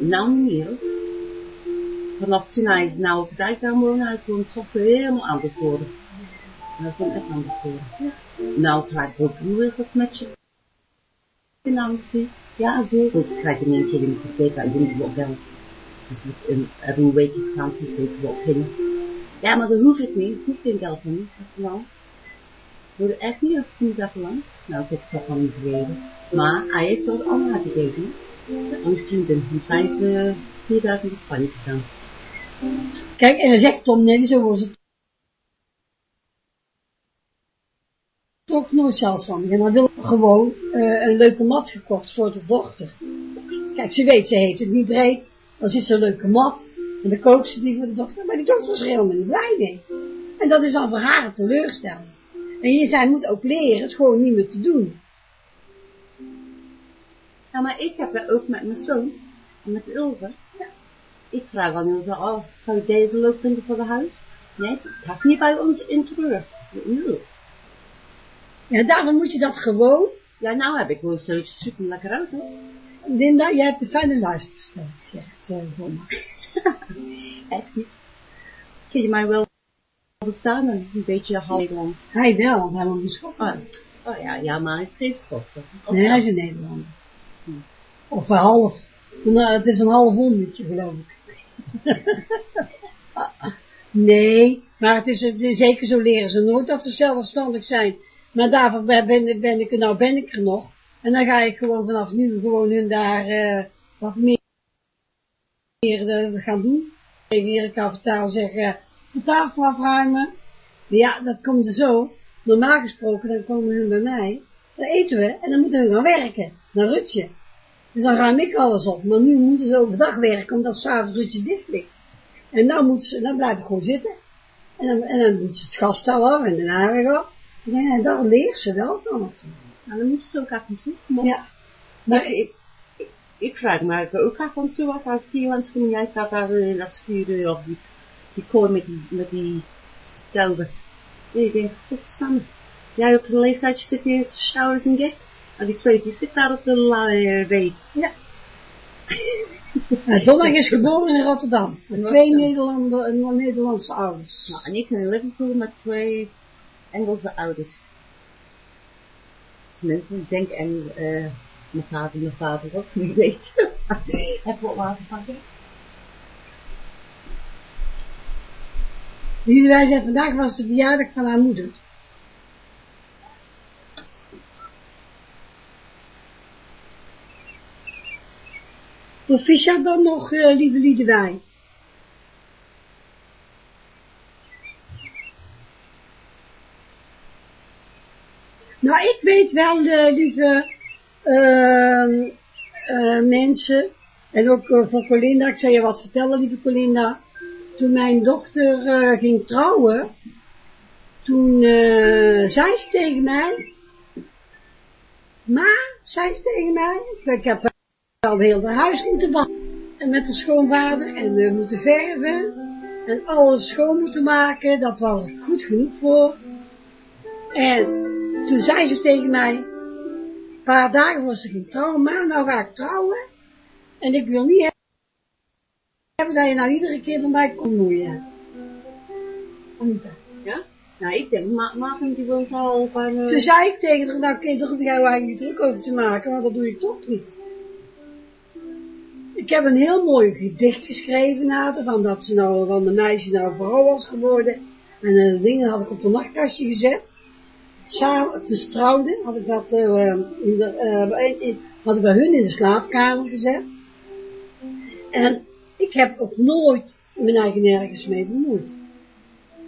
Nou niet, hoor. Vanaf toen hij nou op tijd aan wonen, hij is gewoon toch helemaal anders geworden. Hij is gewoon echt anders geworden. Ja. Nou, gelijk, hoe is dat met je financiën? Ja, zo. Ik krijg in één keer in de hypotheek, ik denk wel geld. Dus een, een week vakantie zeker wel kunnen. Ja, maar dat hoef ik niet. Ik hoef geen geld van niet. Dat is lang. Doe echt niet als het niet even lang. Nou, dat heb ik toch al niet gegeven. Maar hij heeft wel het andere gegeven. Vrienden. Dan zijn ze 4000 in Spanje gegaan. Kijk, en dan zegt Tom nee, zo wordt het toch nooit zelfstandig. En dan wil gewoon uh, een leuke mat gekocht voor de dochter. Kijk, ze weet, ze heeft het niet breed. Dan zit zo'n leuke mat. En dan koopt ze die voor de dochter. Maar die dochter is er helemaal niet blij mee. En dat is dan voor haar een teleurstelling. En je, zij moet ook leren het gewoon niet meer te doen. Ja, maar ik heb dat ook met mijn zoon. En met Ilse. Ik vraag aan Ilse, oh, zou je deze leuk vinden voor de huis? Nee, het past niet bij ons interieur. Ja, daarom moet je dat gewoon Ja, nou heb ik gewoon zoiets super lekker uit hoor. Linda, jij hebt de fijne luisterstem, zegt uh, Donna. *laughs* Echt niet. Kun je mij wel verstaan? Een beetje half Nederlands. Hij wel, hij woont in Schotland. Oh, oh ja, ja, maar hij is geen Schotse. Nee, hij is een Nederlander. Hm. Of een half. Nou, het is een half honderdje, geloof ik. *laughs* nee, maar het is, zeker zo leren ze nooit dat ze zelfstandig zijn. Maar daarvoor ben, ben, ik er, nou ben ik er nog. En dan ga ik gewoon vanaf nu gewoon hun daar uh, wat meer uh, gaan doen. Tegen Erik Avetaal zeggen, de tafel afruimen. Ja, dat komt er zo. Normaal gesproken, dan komen hun bij mij. Dan eten we en dan moeten we gaan werken. Naar Rutje. Dus dan ruim ik alles op. Maar nu moeten ze overdag werken, omdat s'avonds Rutje dicht ligt. En dan, moet ze, dan blijf ik gewoon zitten. En dan, en dan doet ze het gastel af en de naren af. En dan leert ze wel van het. Nou, dan moeten ze ook af en toe. Ja. Maar ik, ik, ik vraag me ook af en toe als hier aan het doen. Jij staat daar in dat schuren of die, die kooi met die, met die stelven. En ik denk, god samen. Jij ook een leeftijdje zit hier te showers en gek. En die twee, die zit daar op de la reet. Ja. ja Donner is geboren in Rotterdam. Met twee Nederlander, Nederlandse ouders. Nou, en ik in Liverpool met twee Engelse ouders. Tenminste, ik denk en uh, mijn vader, mijn vader was, *laughs* wie weet. Heb wat water pakken? Jullie wij zijn vandaag was de verjaardag van haar moeder. Proficiat dan nog, uh, lieve Liedewij. Nou, ik weet wel, uh, lieve uh, mensen, en ook voor Colinda, ik zal je wat vertellen, lieve Colinda. Toen mijn dochter ging trouwen, toen zei ze tegen mij, maar, zei ze tegen mij, ik heb al heel het huis moeten bouwen. En met de schoonvader en we moeten verven. En alles schoon moeten maken. Dat was goed genoeg voor. En toen zei ze tegen mij. Een paar dagen was ze geen trouwen. Maar nou ga ik trouwen. En ik wil niet hebben dat je nou iedere keer van mij komt moeien. Ja? Nou, ik denk, ma maak hem die al op een... Toen zei ik tegen haar, nou, oké, daar hoef jij eigenlijk niet druk over te maken, want dat doe ik toch niet. Ik heb een heel mooi gedicht geschreven naar van dat ze nou van de meisje nou vrouw was geworden. En de uh, dingen had ik op de nachtkastje gezet. Samen, toen ze trouwden, had ik dat uh, in de, had ik bij hun in de slaapkamer gezet. En ik heb ook nooit mijn eigen nergens mee bemoeid.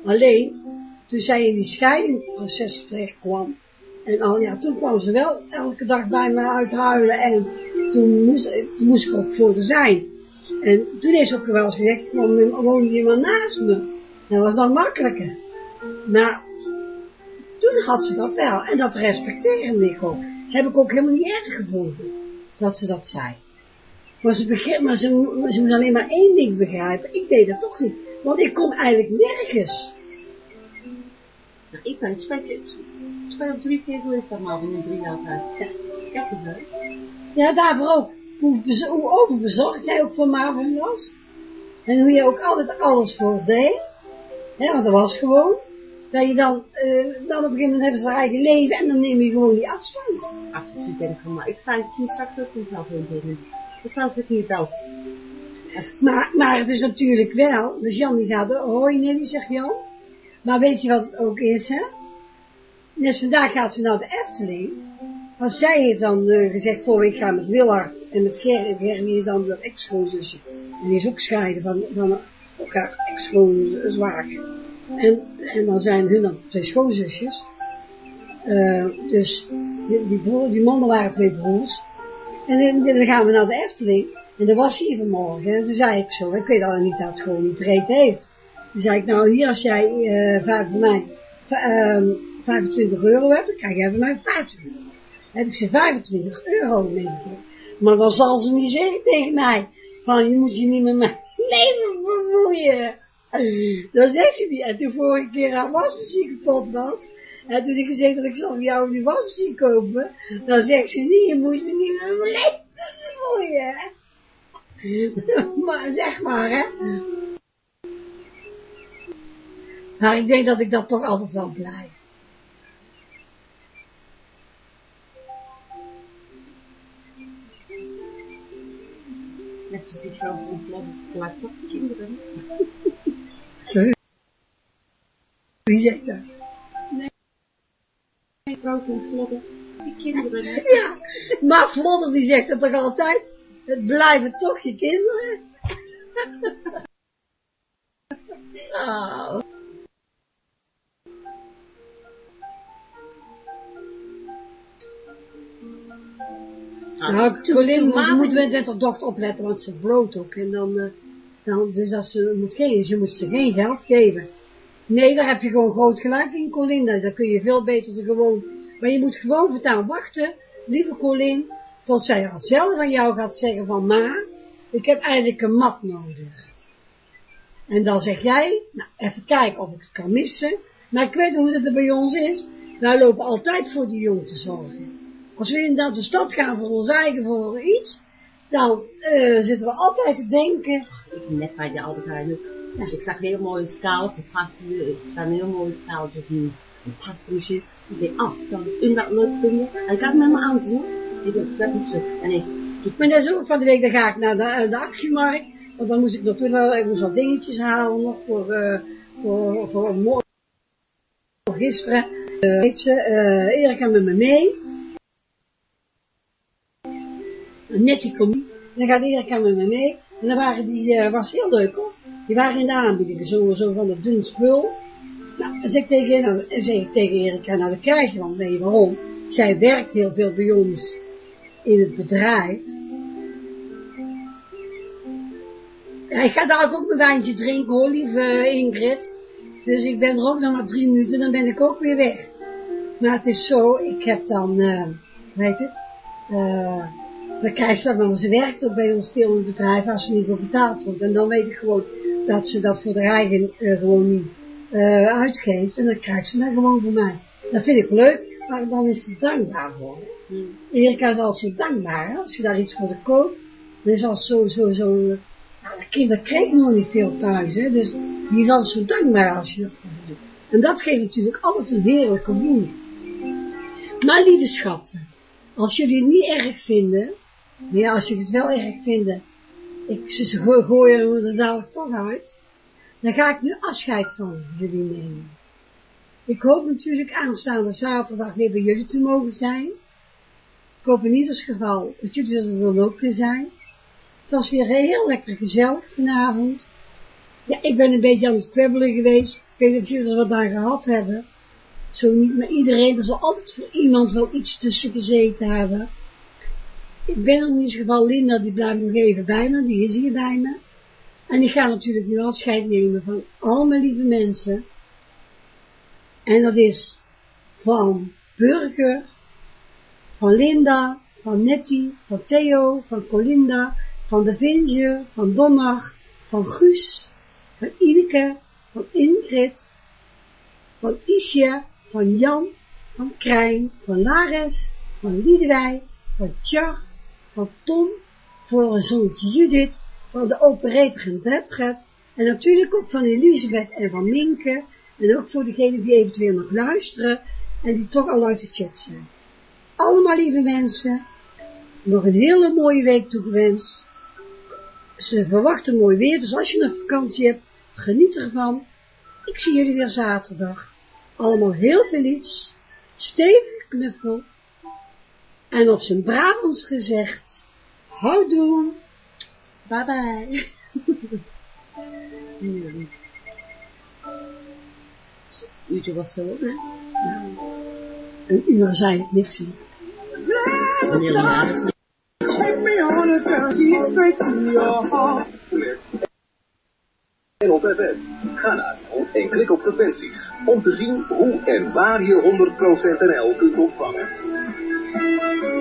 Alleen, toen zij in die scheidingproces terecht kwam, en al ja, toen kwam ze wel elke dag bij me uithuilen en toen moest, toen moest ik ook voor te zijn. En toen is ook wel eens gezegd, kwam woonde iemand naast me. Dat was dan makkelijker. Maar toen had ze dat wel. En dat respecteerde ik ook. Heb ik ook helemaal niet erg gevonden. Dat ze dat zei. Maar ze, begreep, maar ze, moest alleen maar één ding begrijpen. Ik deed dat toch niet. Want ik kom eigenlijk nergens. Nou, ik ben twee, of drie keer geweest dat maar in drie jaar tijd. Ja, ik heb het ja, daarvoor ook. Hoe, hoe overbezorgd jij ook voor Marvin was. En hoe je ook altijd alles voor deed. Hè, want dat was gewoon. Dat je dan, uh, dan op een gegeven moment hebben ze haar eigen leven en dan neem je gewoon die afstand. Af en toe denk ik van, maar ik zei toen straks ook niet zelf in dingen. Dat zou ze niet belt. Maar, maar het is natuurlijk wel, dus Jan die gaat, hoi Nelly, zegt Jan. Maar weet je wat het ook is, hè? Dus vandaag gaat ze naar de Efteling. Want zij heeft dan uh, gezegd, voor ik ga met Willard en met Ger, Ger die is dan de ex-schoonzusje. En die is ook scheiden van, van elkaar ex-schoonzwager. En, en dan zijn hun dan twee schoonzusjes. Uh, dus die, broer, die mannen waren twee broers. En dan, gaan we naar de Efteling. En dat was hier vanmorgen. En toen zei ik zo, ik weet al niet dat het gewoon niet breed heeft. Toen zei ik, nou hier als jij uh, voor mij uh, 25 euro hebt, dan krijg jij van mij 50 euro heb ik ze 25 euro. Maar dan zal ze niet zeggen tegen mij, van je moet je niet met mijn leven *laughs* bemoeien. Dan zegt ze niet. En toen vorige keer haar wasmachine kapot was, En toen ik gezegd dat ik zal jou die wasmachine kopen, dan zegt ze niet, je moest me niet meer lekker voor je. maar zeg maar, hè. Maar ik denk dat ik dat toch altijd wel blijf. Net zoals ik vrouw ontvlot is gelijk toch de kinderen. Sorry. Wie zegt dat? Nee, vrouw ontvlot die kinderen. Ja, maar Vlodder die zegt dat toch altijd, het blijven toch je kinderen. Oh. *laughs* Nou, Colin moet, moet met, met haar dochter opletten, want ze bloot ook. En dan, eh, dan, dus als ze moet geven, ze moet ze geen geld geven. Nee, daar heb je gewoon groot gelijk in, Colin. Dan kun je veel beter de gewoon, maar je moet gewoon vertaan wachten, lieve Colin, tot zij al zelf aan jou gaat zeggen van, ma, ik heb eigenlijk een mat nodig. En dan zeg jij, nou, even kijken of ik het kan missen. Maar ik weet hoe het er bij ons is. Wij lopen altijd voor die jongen te zorgen. Als we inderdaad de stad gaan voor ons eigen, voor iets, dan eh, zitten we altijd te denken, Ik ben net bij de Albert Heijn ook. Ik zag heel mooie een ik zag een heel mooie staaltjes een pastamoesje. Ik denk, oh, zou ik u dat leuk vinden? En ik had het met me aan doen. Ik denk, dat moet zo. En ik, Maar dat is ook van de week, dan ga ik naar de, eh, de actiemarkt. Want dan moest ik nog toen wel, ik moest wat dingetjes halen nog voor, eh voor, voor morgen. Gisteren. Eh weet ze, eh Erika met me mee. En Nettie komt niet. Dan gaat Erika met me mee. En dan waren die, eh was heel leuk hoor. Die waren in de aanbieding, zo, zo van het dun spul. Nou, dan zeg ik tegen, nou, zeg tegen Erika, nou dat krijg je dan mee, waarom? Zij werkt heel veel bij ons in het bedrijf. Ja, ik ga daar ook mijn wijntje drinken hoor, lieve Ingrid. Dus ik ben er ook nog maar drie minuten, dan ben ik ook weer weg. Maar het is zo, ik heb dan, eh weet het, eh dan krijg ze dat, maar ze werkt ook bij ons veel in het bedrijf als ze niet voor betaald wordt. En dan weet ik gewoon dat ze dat voor de eigen eh, gewoon niet eh, uitgeeft. En dan krijgt ze dat gewoon voor mij. Dat vind ik leuk, maar dan is ze dankbaar voor. hmm. Erika is al zo dankbaar, hè? als je daar iets voor de koopt. Dan is al zo, zo, zo, nou, dat kind dat krijgt nog niet veel thuis, hè? dus die is al zo dankbaar als je dat voor doet. En dat geeft natuurlijk altijd een heerlijke bloem. Maar lieve schatten, als jullie het niet erg vinden, maar ja, als jullie het wel erg vinden, ik, ze, ze go- gooien er dadelijk toch uit, dan ga ik nu afscheid van jullie nemen. Ik hoop natuurlijk aanstaande zaterdag weer bij jullie te mogen zijn. Ik hoop in ieder geval dat jullie er dan ook weer zijn. Het was weer heel lekker gezellig vanavond. Ja, ik ben een beetje aan het kwebbelen geweest. Ik weet niet of jullie er wat aan gehad hebben. Zo niet, maar iedereen, er zal altijd voor iemand wel iets tussen gezeten hebben. Ik ben in ieder geval Linda, die blijft nog even bij me, die is hier bij me. En ik ga natuurlijk nu afscheid nemen van al mijn lieve mensen. En dat is van Burger, van Linda, van Nettie, van Theo, van Colinda, van De Vinge, van Donner, van Guus, van Ineke, van Ingrid, van Isja, van Jan, van Krijn, van Lares, van Liedewij, van Tjar, van Tom, voor een zoontje Judith, van de operator en Detret, en natuurlijk ook van Elisabeth en van Minke, en ook voor degenen die eventueel nog luisteren, en die toch al uit de chat zijn. Allemaal lieve mensen, nog een hele mooie week toegewenst. Ze verwachten mooi weer, dus als je een vakantie hebt, geniet ervan. Ik zie jullie weer zaterdag. Allemaal heel veel liefs, stevig knuffel, en op zijn Brabants gezegd, houdoe. Bye bye. *laughs* Hmm. Uurtje was zo, hè? Een uur zei ik niks heart. En op FM. Ga naar en klik op frequenties om te zien hoe en waar je 100% NL kunt ontvangen.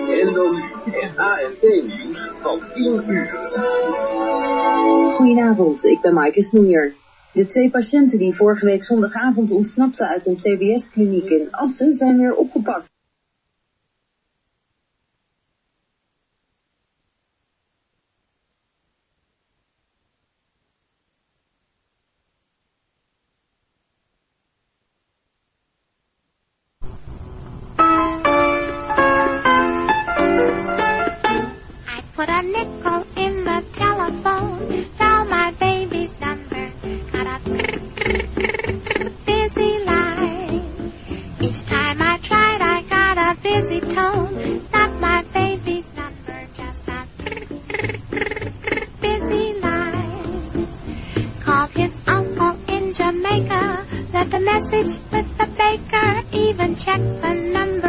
En nieuws van 10 uur. Goedenavond, ik ben Maaike Snoeier. De twee patiënten die vorige week zondagavond ontsnapten uit een TBS-kliniek in Assen zijn weer opgepakt. A message with the baker, even check the number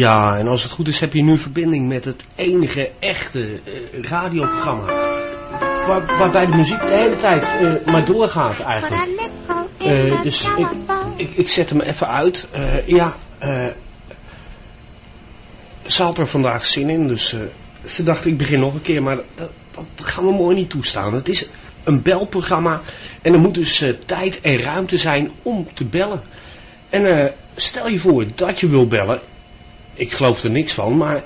Ja, en als het goed is heb je nu verbinding met het enige echte eh, radioprogramma. Waar, waarbij de muziek de hele tijd eh, maar doorgaat eigenlijk. Eh, dus ik, ik, zet hem even uit. Ja, ze had er vandaag zin in, dus ze dacht ik begin nog een keer, maar dat, dat gaan we mooi niet toestaan. Het is een belprogramma en er moet dus tijd en ruimte zijn om te bellen. En stel je voor dat je wil bellen, ik geloof er niks van, maar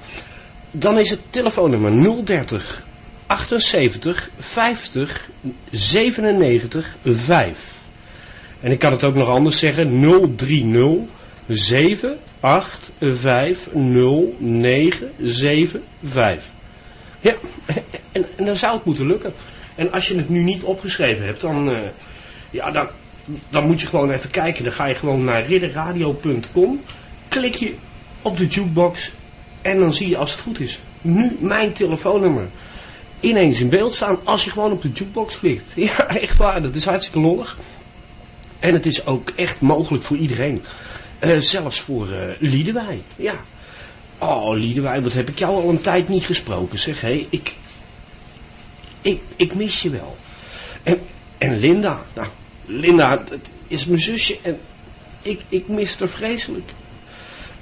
dan is het telefoonnummer 030 78 50 97 5. En ik kan het ook nog anders zeggen. 030 7850975. Ja, en, dan zou het moeten lukken. En als je het nu niet opgeschreven hebt, dan, eh, ja, dan, dan moet je gewoon even kijken. Dan ga je gewoon naar ridderradio.com. Klik je op de jukebox. En dan zie je als het goed is. Nu mijn telefoonnummer ineens in beeld staan als je gewoon op de jukebox klikt. *laughs* Ja, echt waar. Dat is hartstikke lollig. En het is ook echt mogelijk voor iedereen. Eh, zelfs voor Liedewij. Ja. Oh, Liedewij, wat heb ik jou al een tijd niet gesproken, zeg. Hé, ik, ik, ik mis je wel. En, en Linda, nou, Linda dat is mijn zusje en ik, ik mis haar vreselijk.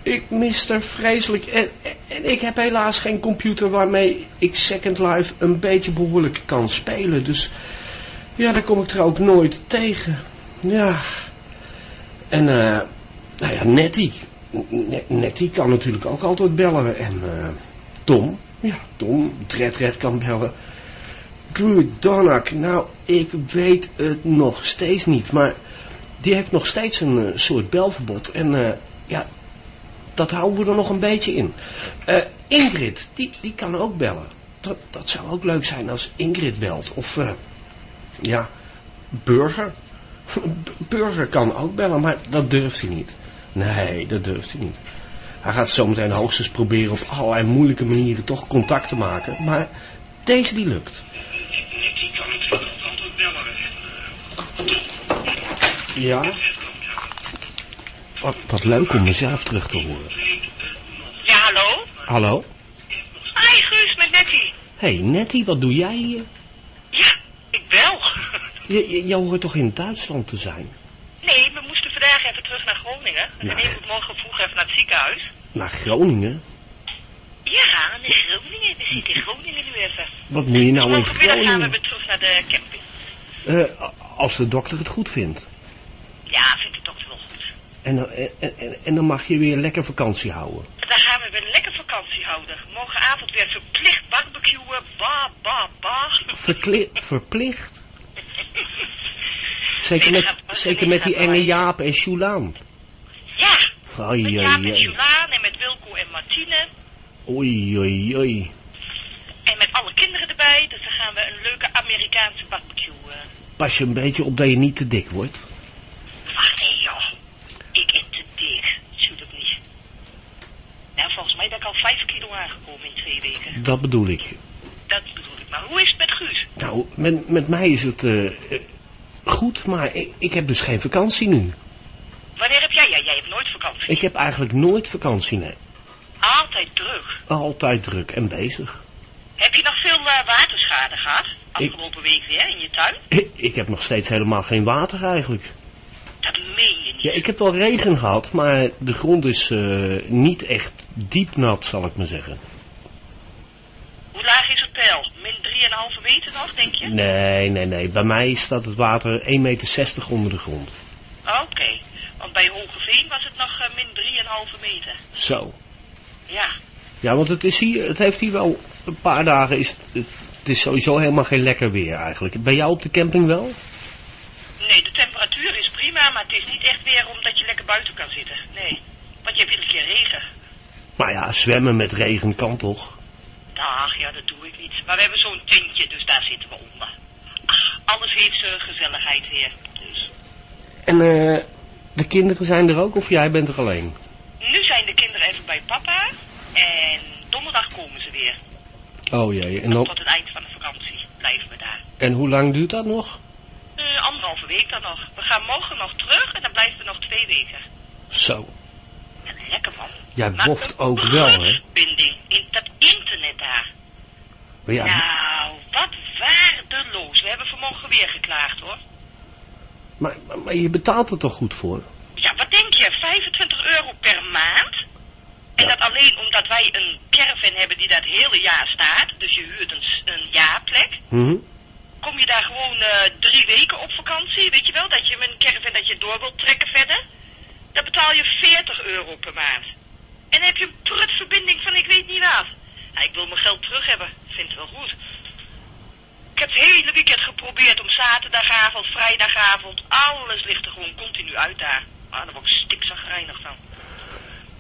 Ik mis haar vreselijk. En, en, ik heb helaas geen computer waarmee ik Second Life een beetje behoorlijk kan spelen. Dus ja, daar kom ik er ook nooit tegen. Ja. En eh, nou ja, Nettie. Net- Nettie kan natuurlijk ook altijd bellen. En eh, Tom. Ja, Tom. Dred Red kan bellen. Drew Donnak. Nou, ik weet het nog steeds niet. Maar die heeft nog steeds een eh, soort belverbod. En eh, ja, dat houden we er nog een beetje in. Eh, Ingrid, die, die kan ook bellen. Dat, dat zou ook leuk zijn als Ingrid belt. Of, eh, ja, Burger. Burger kan ook bellen, maar dat durft hij niet. Nee, dat durft hij niet. Hij gaat zometeen hoogstens proberen op allerlei moeilijke manieren toch contact te maken. Maar deze die lukt. Ja. Wat, wat leuk om mezelf terug te horen. Ja, hallo? Hallo? Hi, Guus, met Nettie. Hé, hey, Nettie, wat doe jij hier? Ja, ik bel. Je, je, jij hoort toch in Duitsland te zijn? Nee, we moesten vandaag even terug naar Groningen. En Nou. ik moet morgen vroeg even naar het ziekenhuis. Naar Groningen? Ja, naar Groningen. We zitten in Groningen nu even. Wat moet je nou in Morgenmiddag gaan we Groningen? weer terug naar de camping. Eh, als de dokter het goed vindt. Ja, vind ik toch wel goed. En, dan- en, en, en dan mag je weer lekker vakantie houden. En dan gaan we weer lekker vakantie houden. Morgenavond weer verplicht barbecuen. Ba, ba, ba. Verkli- *laughs* verplicht? *laughs* Zeker met, zeker met die enge. Jaap en Shulaan. Ja, Ai, met Jaap en ai. Julaan en met Wilco en Martine. Oei, oei, oei. En met alle kinderen erbij. Dus dan gaan we een leuke Amerikaanse barbecue. eh. Pas je een beetje op dat je niet te dik wordt. Ach nee joh, ik ben te dik. Natuurlijk niet. Nou, volgens mij ben ik al vijf kilo aangekomen in twee weken. Dat bedoel ik. Dat bedoel ik. Maar hoe is het met Guus? Nou, met, met mij is het eh, goed, maar ik, ik heb dus geen vakantie nu. Wanneer heb jij? Ja, jij hebt nooit vakantie. Ik heb eigenlijk nooit vakantie, nee. Altijd druk. Altijd druk en bezig. Heb je nog veel eh, waterschade gehad? Afgelopen week weer in je tuin? Ik, *laughs* ik heb nog steeds helemaal geen water eigenlijk. Dat meen je niet. Ja, ik heb wel regen gehad, maar de grond is eh, niet echt diep nat, zal ik maar zeggen. Hoe laag is het peil? Min 3,5 meter nog, denk je? Nee, nee, nee. Bij mij staat het water 1,60 meter onder de grond. Oké. Want bij Hogeveen was het nog eh, min 3,5 meter. Zo. Ja. Ja, want het, is hier, het heeft hier wel een paar dagen, is het, het is sowieso helemaal geen lekker weer eigenlijk. Bij jou op de camping wel? Nee, de temperatuur is prima, maar weer omdat je lekker buiten kan zitten. Nee. Want je hebt iedere keer regen. Maar ja, zwemmen met regen kan toch? Ach ja, dat doe ik niet. Maar we hebben zo'n tentje, dus daar zitten we onder. Ach, alles heeft zijn gezelligheid weer. Dus. En eh, de kinderen zijn er ook of jij bent er alleen? Nu zijn de kinderen even bij papa. En donderdag komen ze weer. Oh jee, en, dan, tot het eind van de vakantie blijven we daar. en hoe lang duurt dat nog? Anderhalve week dan nog. We gaan morgen nog terug en dan blijven we nog twee weken. Zo. Ja, lekker man. Jij Maar boft ook wel, hè? Verbinding in dat internet daar. Ja, Nou, wat waardeloos. We hebben vanmorgen weer geklaagd hoor. maar, maar, maar je betaalt er toch goed voor? Ja, wat denk je? 25 euro per maand? En Ja. dat alleen omdat wij een caravan hebben die dat hele jaar staat. Dus je huurt een, een jaarplek. Mhm. Kom je daar gewoon eh, drie weken op vakantie, weet je wel? Dat je met een caravan dat je door wilt trekken verder. Dan betaal je 40 euro per maand. En dan heb je een prutverbinding van ik weet niet wat. Nou, ik wil mijn geld terug hebben. Vind het wel goed. Ik heb het hele weekend geprobeerd om zaterdagavond, vrijdagavond. Alles ligt er gewoon continu uit daar. Ah, daar word ik stikzagrijnig van.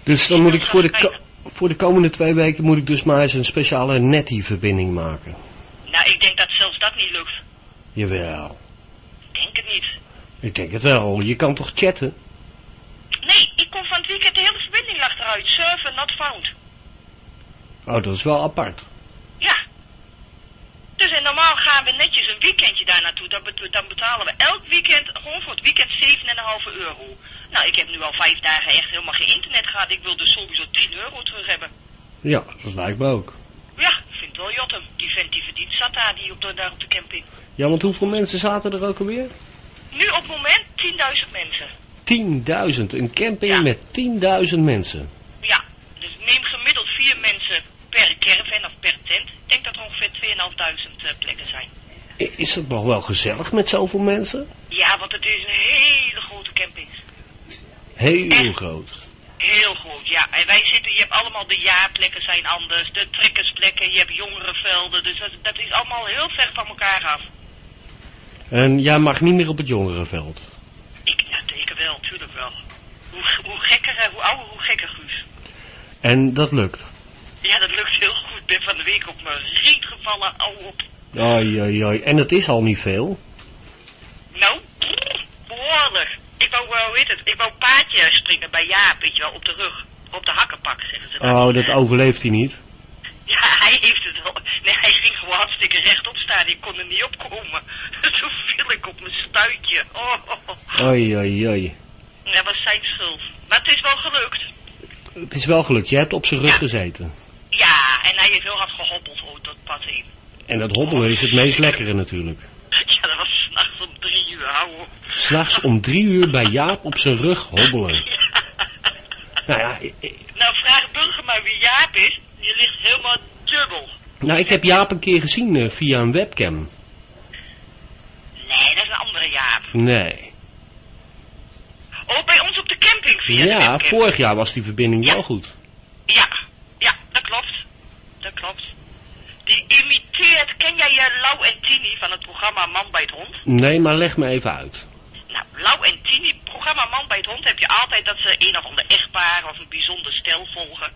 Dus dan moet ik voor de, voor de komende twee weken moet ik dus maar eens een speciale netty-verbinding maken. Nou, ik denk dat zelfs dat niet lukt. Jawel. Ik denk het niet. Ik denk het wel. Je kan toch chatten? Nee, ik kom van het weekend de hele verbinding lag eruit. Server not found. Oh, dat is wel apart. Ja. Dus en normaal gaan we netjes een weekendje daar naartoe. Dan betalen we elk weekend, gewoon voor het weekend, 7,5 euro. Nou, ik heb nu al vijf dagen echt helemaal geen internet gehad. Ik wil dus sowieso 10 euro terug hebben. Ja, dat lijkt me ook. Ja, ik vind wel jotten. Die vent die verdient zat daar, die op de, daar op de camping. Ja, want hoeveel mensen zaten er ook alweer? 10.000. Nu op het moment 10.000 mensen. Een camping Ja. met 10.000 mensen. Ja, dus neem gemiddeld vier mensen per caravan of per tent. Ik denk dat er ongeveer 2.500 eh, plekken zijn. Is het nog wel gezellig met zoveel mensen? Ja, want het is een hele grote camping. Heel groot. Ja. En wij zitten, je hebt allemaal de jaarplekken zijn anders, de trekkersplekken, je hebt jongerenvelden. Dus dat, dat is allemaal heel ver van elkaar af. En jij mag niet meer op het jongerenveld. Ik, ja, de gekker, eh, hoe ouder, hoe gekker, Guus. En dat lukt. Ja, dat lukt heel goed. Ik ben van de week op mijn reet gevallen, al op. Oi, oi, oi. En dat is al niet veel. Nou, behoorlijk. Ik wou, eh, hoe heet het, ik wou paardje springen bij Jaap, weet je wel, op de rug. Op de hakkenpak, zeggen ze dan. Oh, dat overleeft hij niet. Ja, hij heeft het wel. Nee, hij ging gewoon hartstikke rechtop staan. Ik kon er niet op komen. *laughs* Toen viel ik op mijn stuitje. Oh. Oi, oi, oi. Dat was zijn schuld. Maar het is wel gelukt. Het is wel gelukt. Je hebt op zijn rug gezeten. Ja, en hij heeft heel hard gehobbeld oh, tot pad heen. En dat hobbelen is het meest lekkere natuurlijk. *laughs* Ja, dat was s'nachts om drie uur, hou op. S'nachts om drie uur bij Jaap op zijn rug hobbelen. *laughs* Nou ja, ik- ik- Nou, vraag Burger maar wie Jaap is. Je ligt helemaal dubbel. nou, ik heb Jaap een keer gezien eh, via een webcam. Nee, dat is een andere Jaap. Nee. Oh, bij ons op de camping via Ja, webcam. vorig jaar was die verbinding wel goed. Ja, ja, dat klopt. Dat klopt. Die imiteert, ken jij je Lau en Tini van het programma Man bij het Hond? Nee, maar leg me even uit. Nou, Lau en Tini, programma Man bij het Hond, heb je altijd dat ze een of ander echtpaar of een bijzonder stel volgen.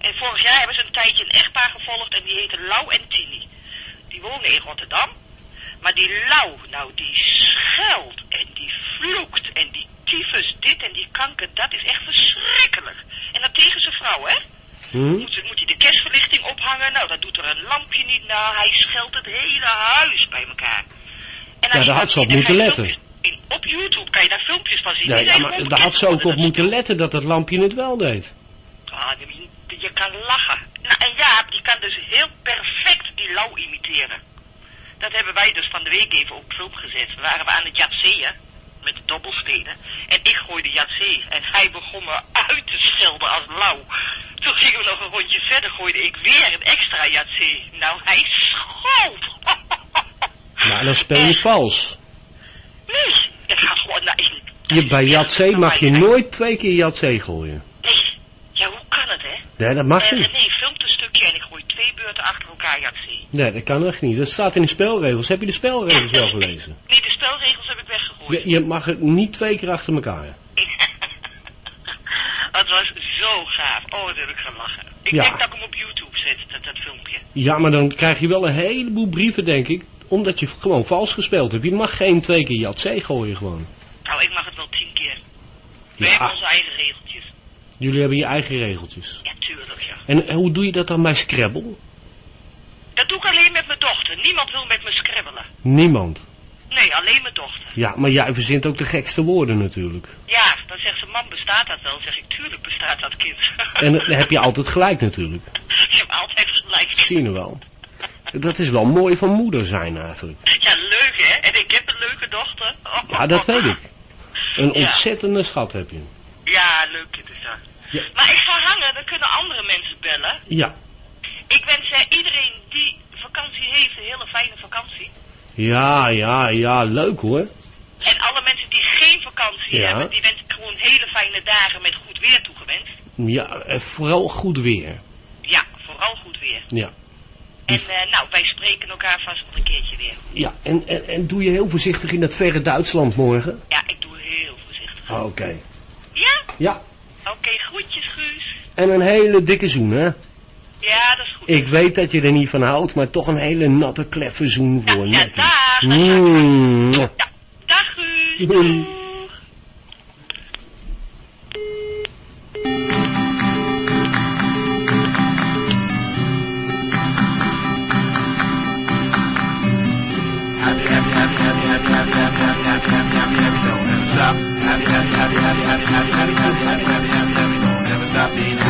En vorig jaar hebben ze een tijdje een echtpaar gevolgd en die heette Lau en Tini. Die wonen in Rotterdam. Maar die Lau, nou die scheldt en die vloekt en die tyfus dit en die kanker dat is echt verschrikkelijk. En dat tegen zijn vrouw, hè? Hm? Moet, moet hij de kerstverlichting ophangen? Nou, dat doet er een lampje niet. Nou, hij scheldt het hele huis bij elkaar. En Ja, daar had ze op moeten letten. In- op YouTube kan je daar filmpjes van zien. Ja, zijn maar daar had ze ook op moeten letten dat het lampje het wel deed. Ah, je, je kan lachen. Nou, en Jaap, die kan dus heel perfect die lauw imiteren. Dat hebben wij dus van de week even op film gezet. We waren we aan het jatseeën met de dobbelstenen. En ik gooide jatzee. En hij begon me uit te schelden als lauw. Toen gingen we nog een rondje verder, gooide ik weer een extra jatzee. Nou, hij schold. *laughs* Nou, dan speel je vals. Nee, ik ga gewoon naar... Ik, Je, bij Jatzee mag je nooit twee keer Jatzee gooien. Nee, ja, hoe kan het, hè? Nee, dat mag Eh, niet. nee, filmt een stukje en ik gooi twee beurten achter elkaar jatzee. Nee, dat kan echt niet. Dat staat in de spelregels. Heb je de spelregels wel gelezen? *laughs* Nee, de spelregels heb ik weggegooid. Je, mag het niet twee keer achter elkaar. *laughs* Het was zo gaaf. Oh, dat heb ik gelachen. Ik Ja. denk dat ik hem op YouTube zet, dat, dat filmpje. Ja, maar dan krijg je wel een heleboel brieven, denk ik. Omdat je gewoon vals gespeeld hebt. Je mag geen twee keer Jatzee gooien gewoon. We hebben onze eigen regeltjes. jullie hebben je eigen regeltjes. Ja, tuurlijk, ja. En hoe doe je dat dan bij Scrabble? Dat doe ik alleen met mijn dochter. Niemand wil met me scrabbelen. Niemand. Nee, alleen mijn dochter. Ja, maar jij verzint ook de gekste woorden natuurlijk. Ja, dan zegt ze, mam, bestaat dat wel? zeg ik, tuurlijk bestaat dat kind. *laughs* En dan heb je altijd gelijk natuurlijk. ik heb altijd gelijk. Zie je wel. Dat is wel mooi van moeder zijn eigenlijk. Ja, leuk hè? En ik heb een leuke dochter. Oh. Ja, dat weet ik. Een Ja. ontzettende schat heb je. Ja, leuk is dat. Ja. Maar ik ga hangen, dan kunnen andere mensen bellen. Ja. Ik wens eh, iedereen die vakantie heeft een hele fijne vakantie. Ja, ja, ja, leuk hoor. En alle mensen die geen vakantie Ja. hebben, die wens ik gewoon hele fijne dagen met goed weer toegewenst. Ja, vooral goed weer. Ja, vooral goed weer. Ja. En eh, nou, wij spreken elkaar vast nog een keertje weer. Ja, en, en, en doe je heel voorzichtig in dat verre Duitsland morgen? Ja, ik doe Ah, Oké. Ja? Ja, Oké, groetjes Guus. en een hele dikke zoen, hè? Ja, dat is goed. Ik weet dat je er niet van houdt, maar toch een hele natte, kleffe zoen voor Ja, Nettie. dag. Mm. Dag Guus. Doei. happy, happy, happy, happy, happy, happy, happy. Don't ever stop being happy.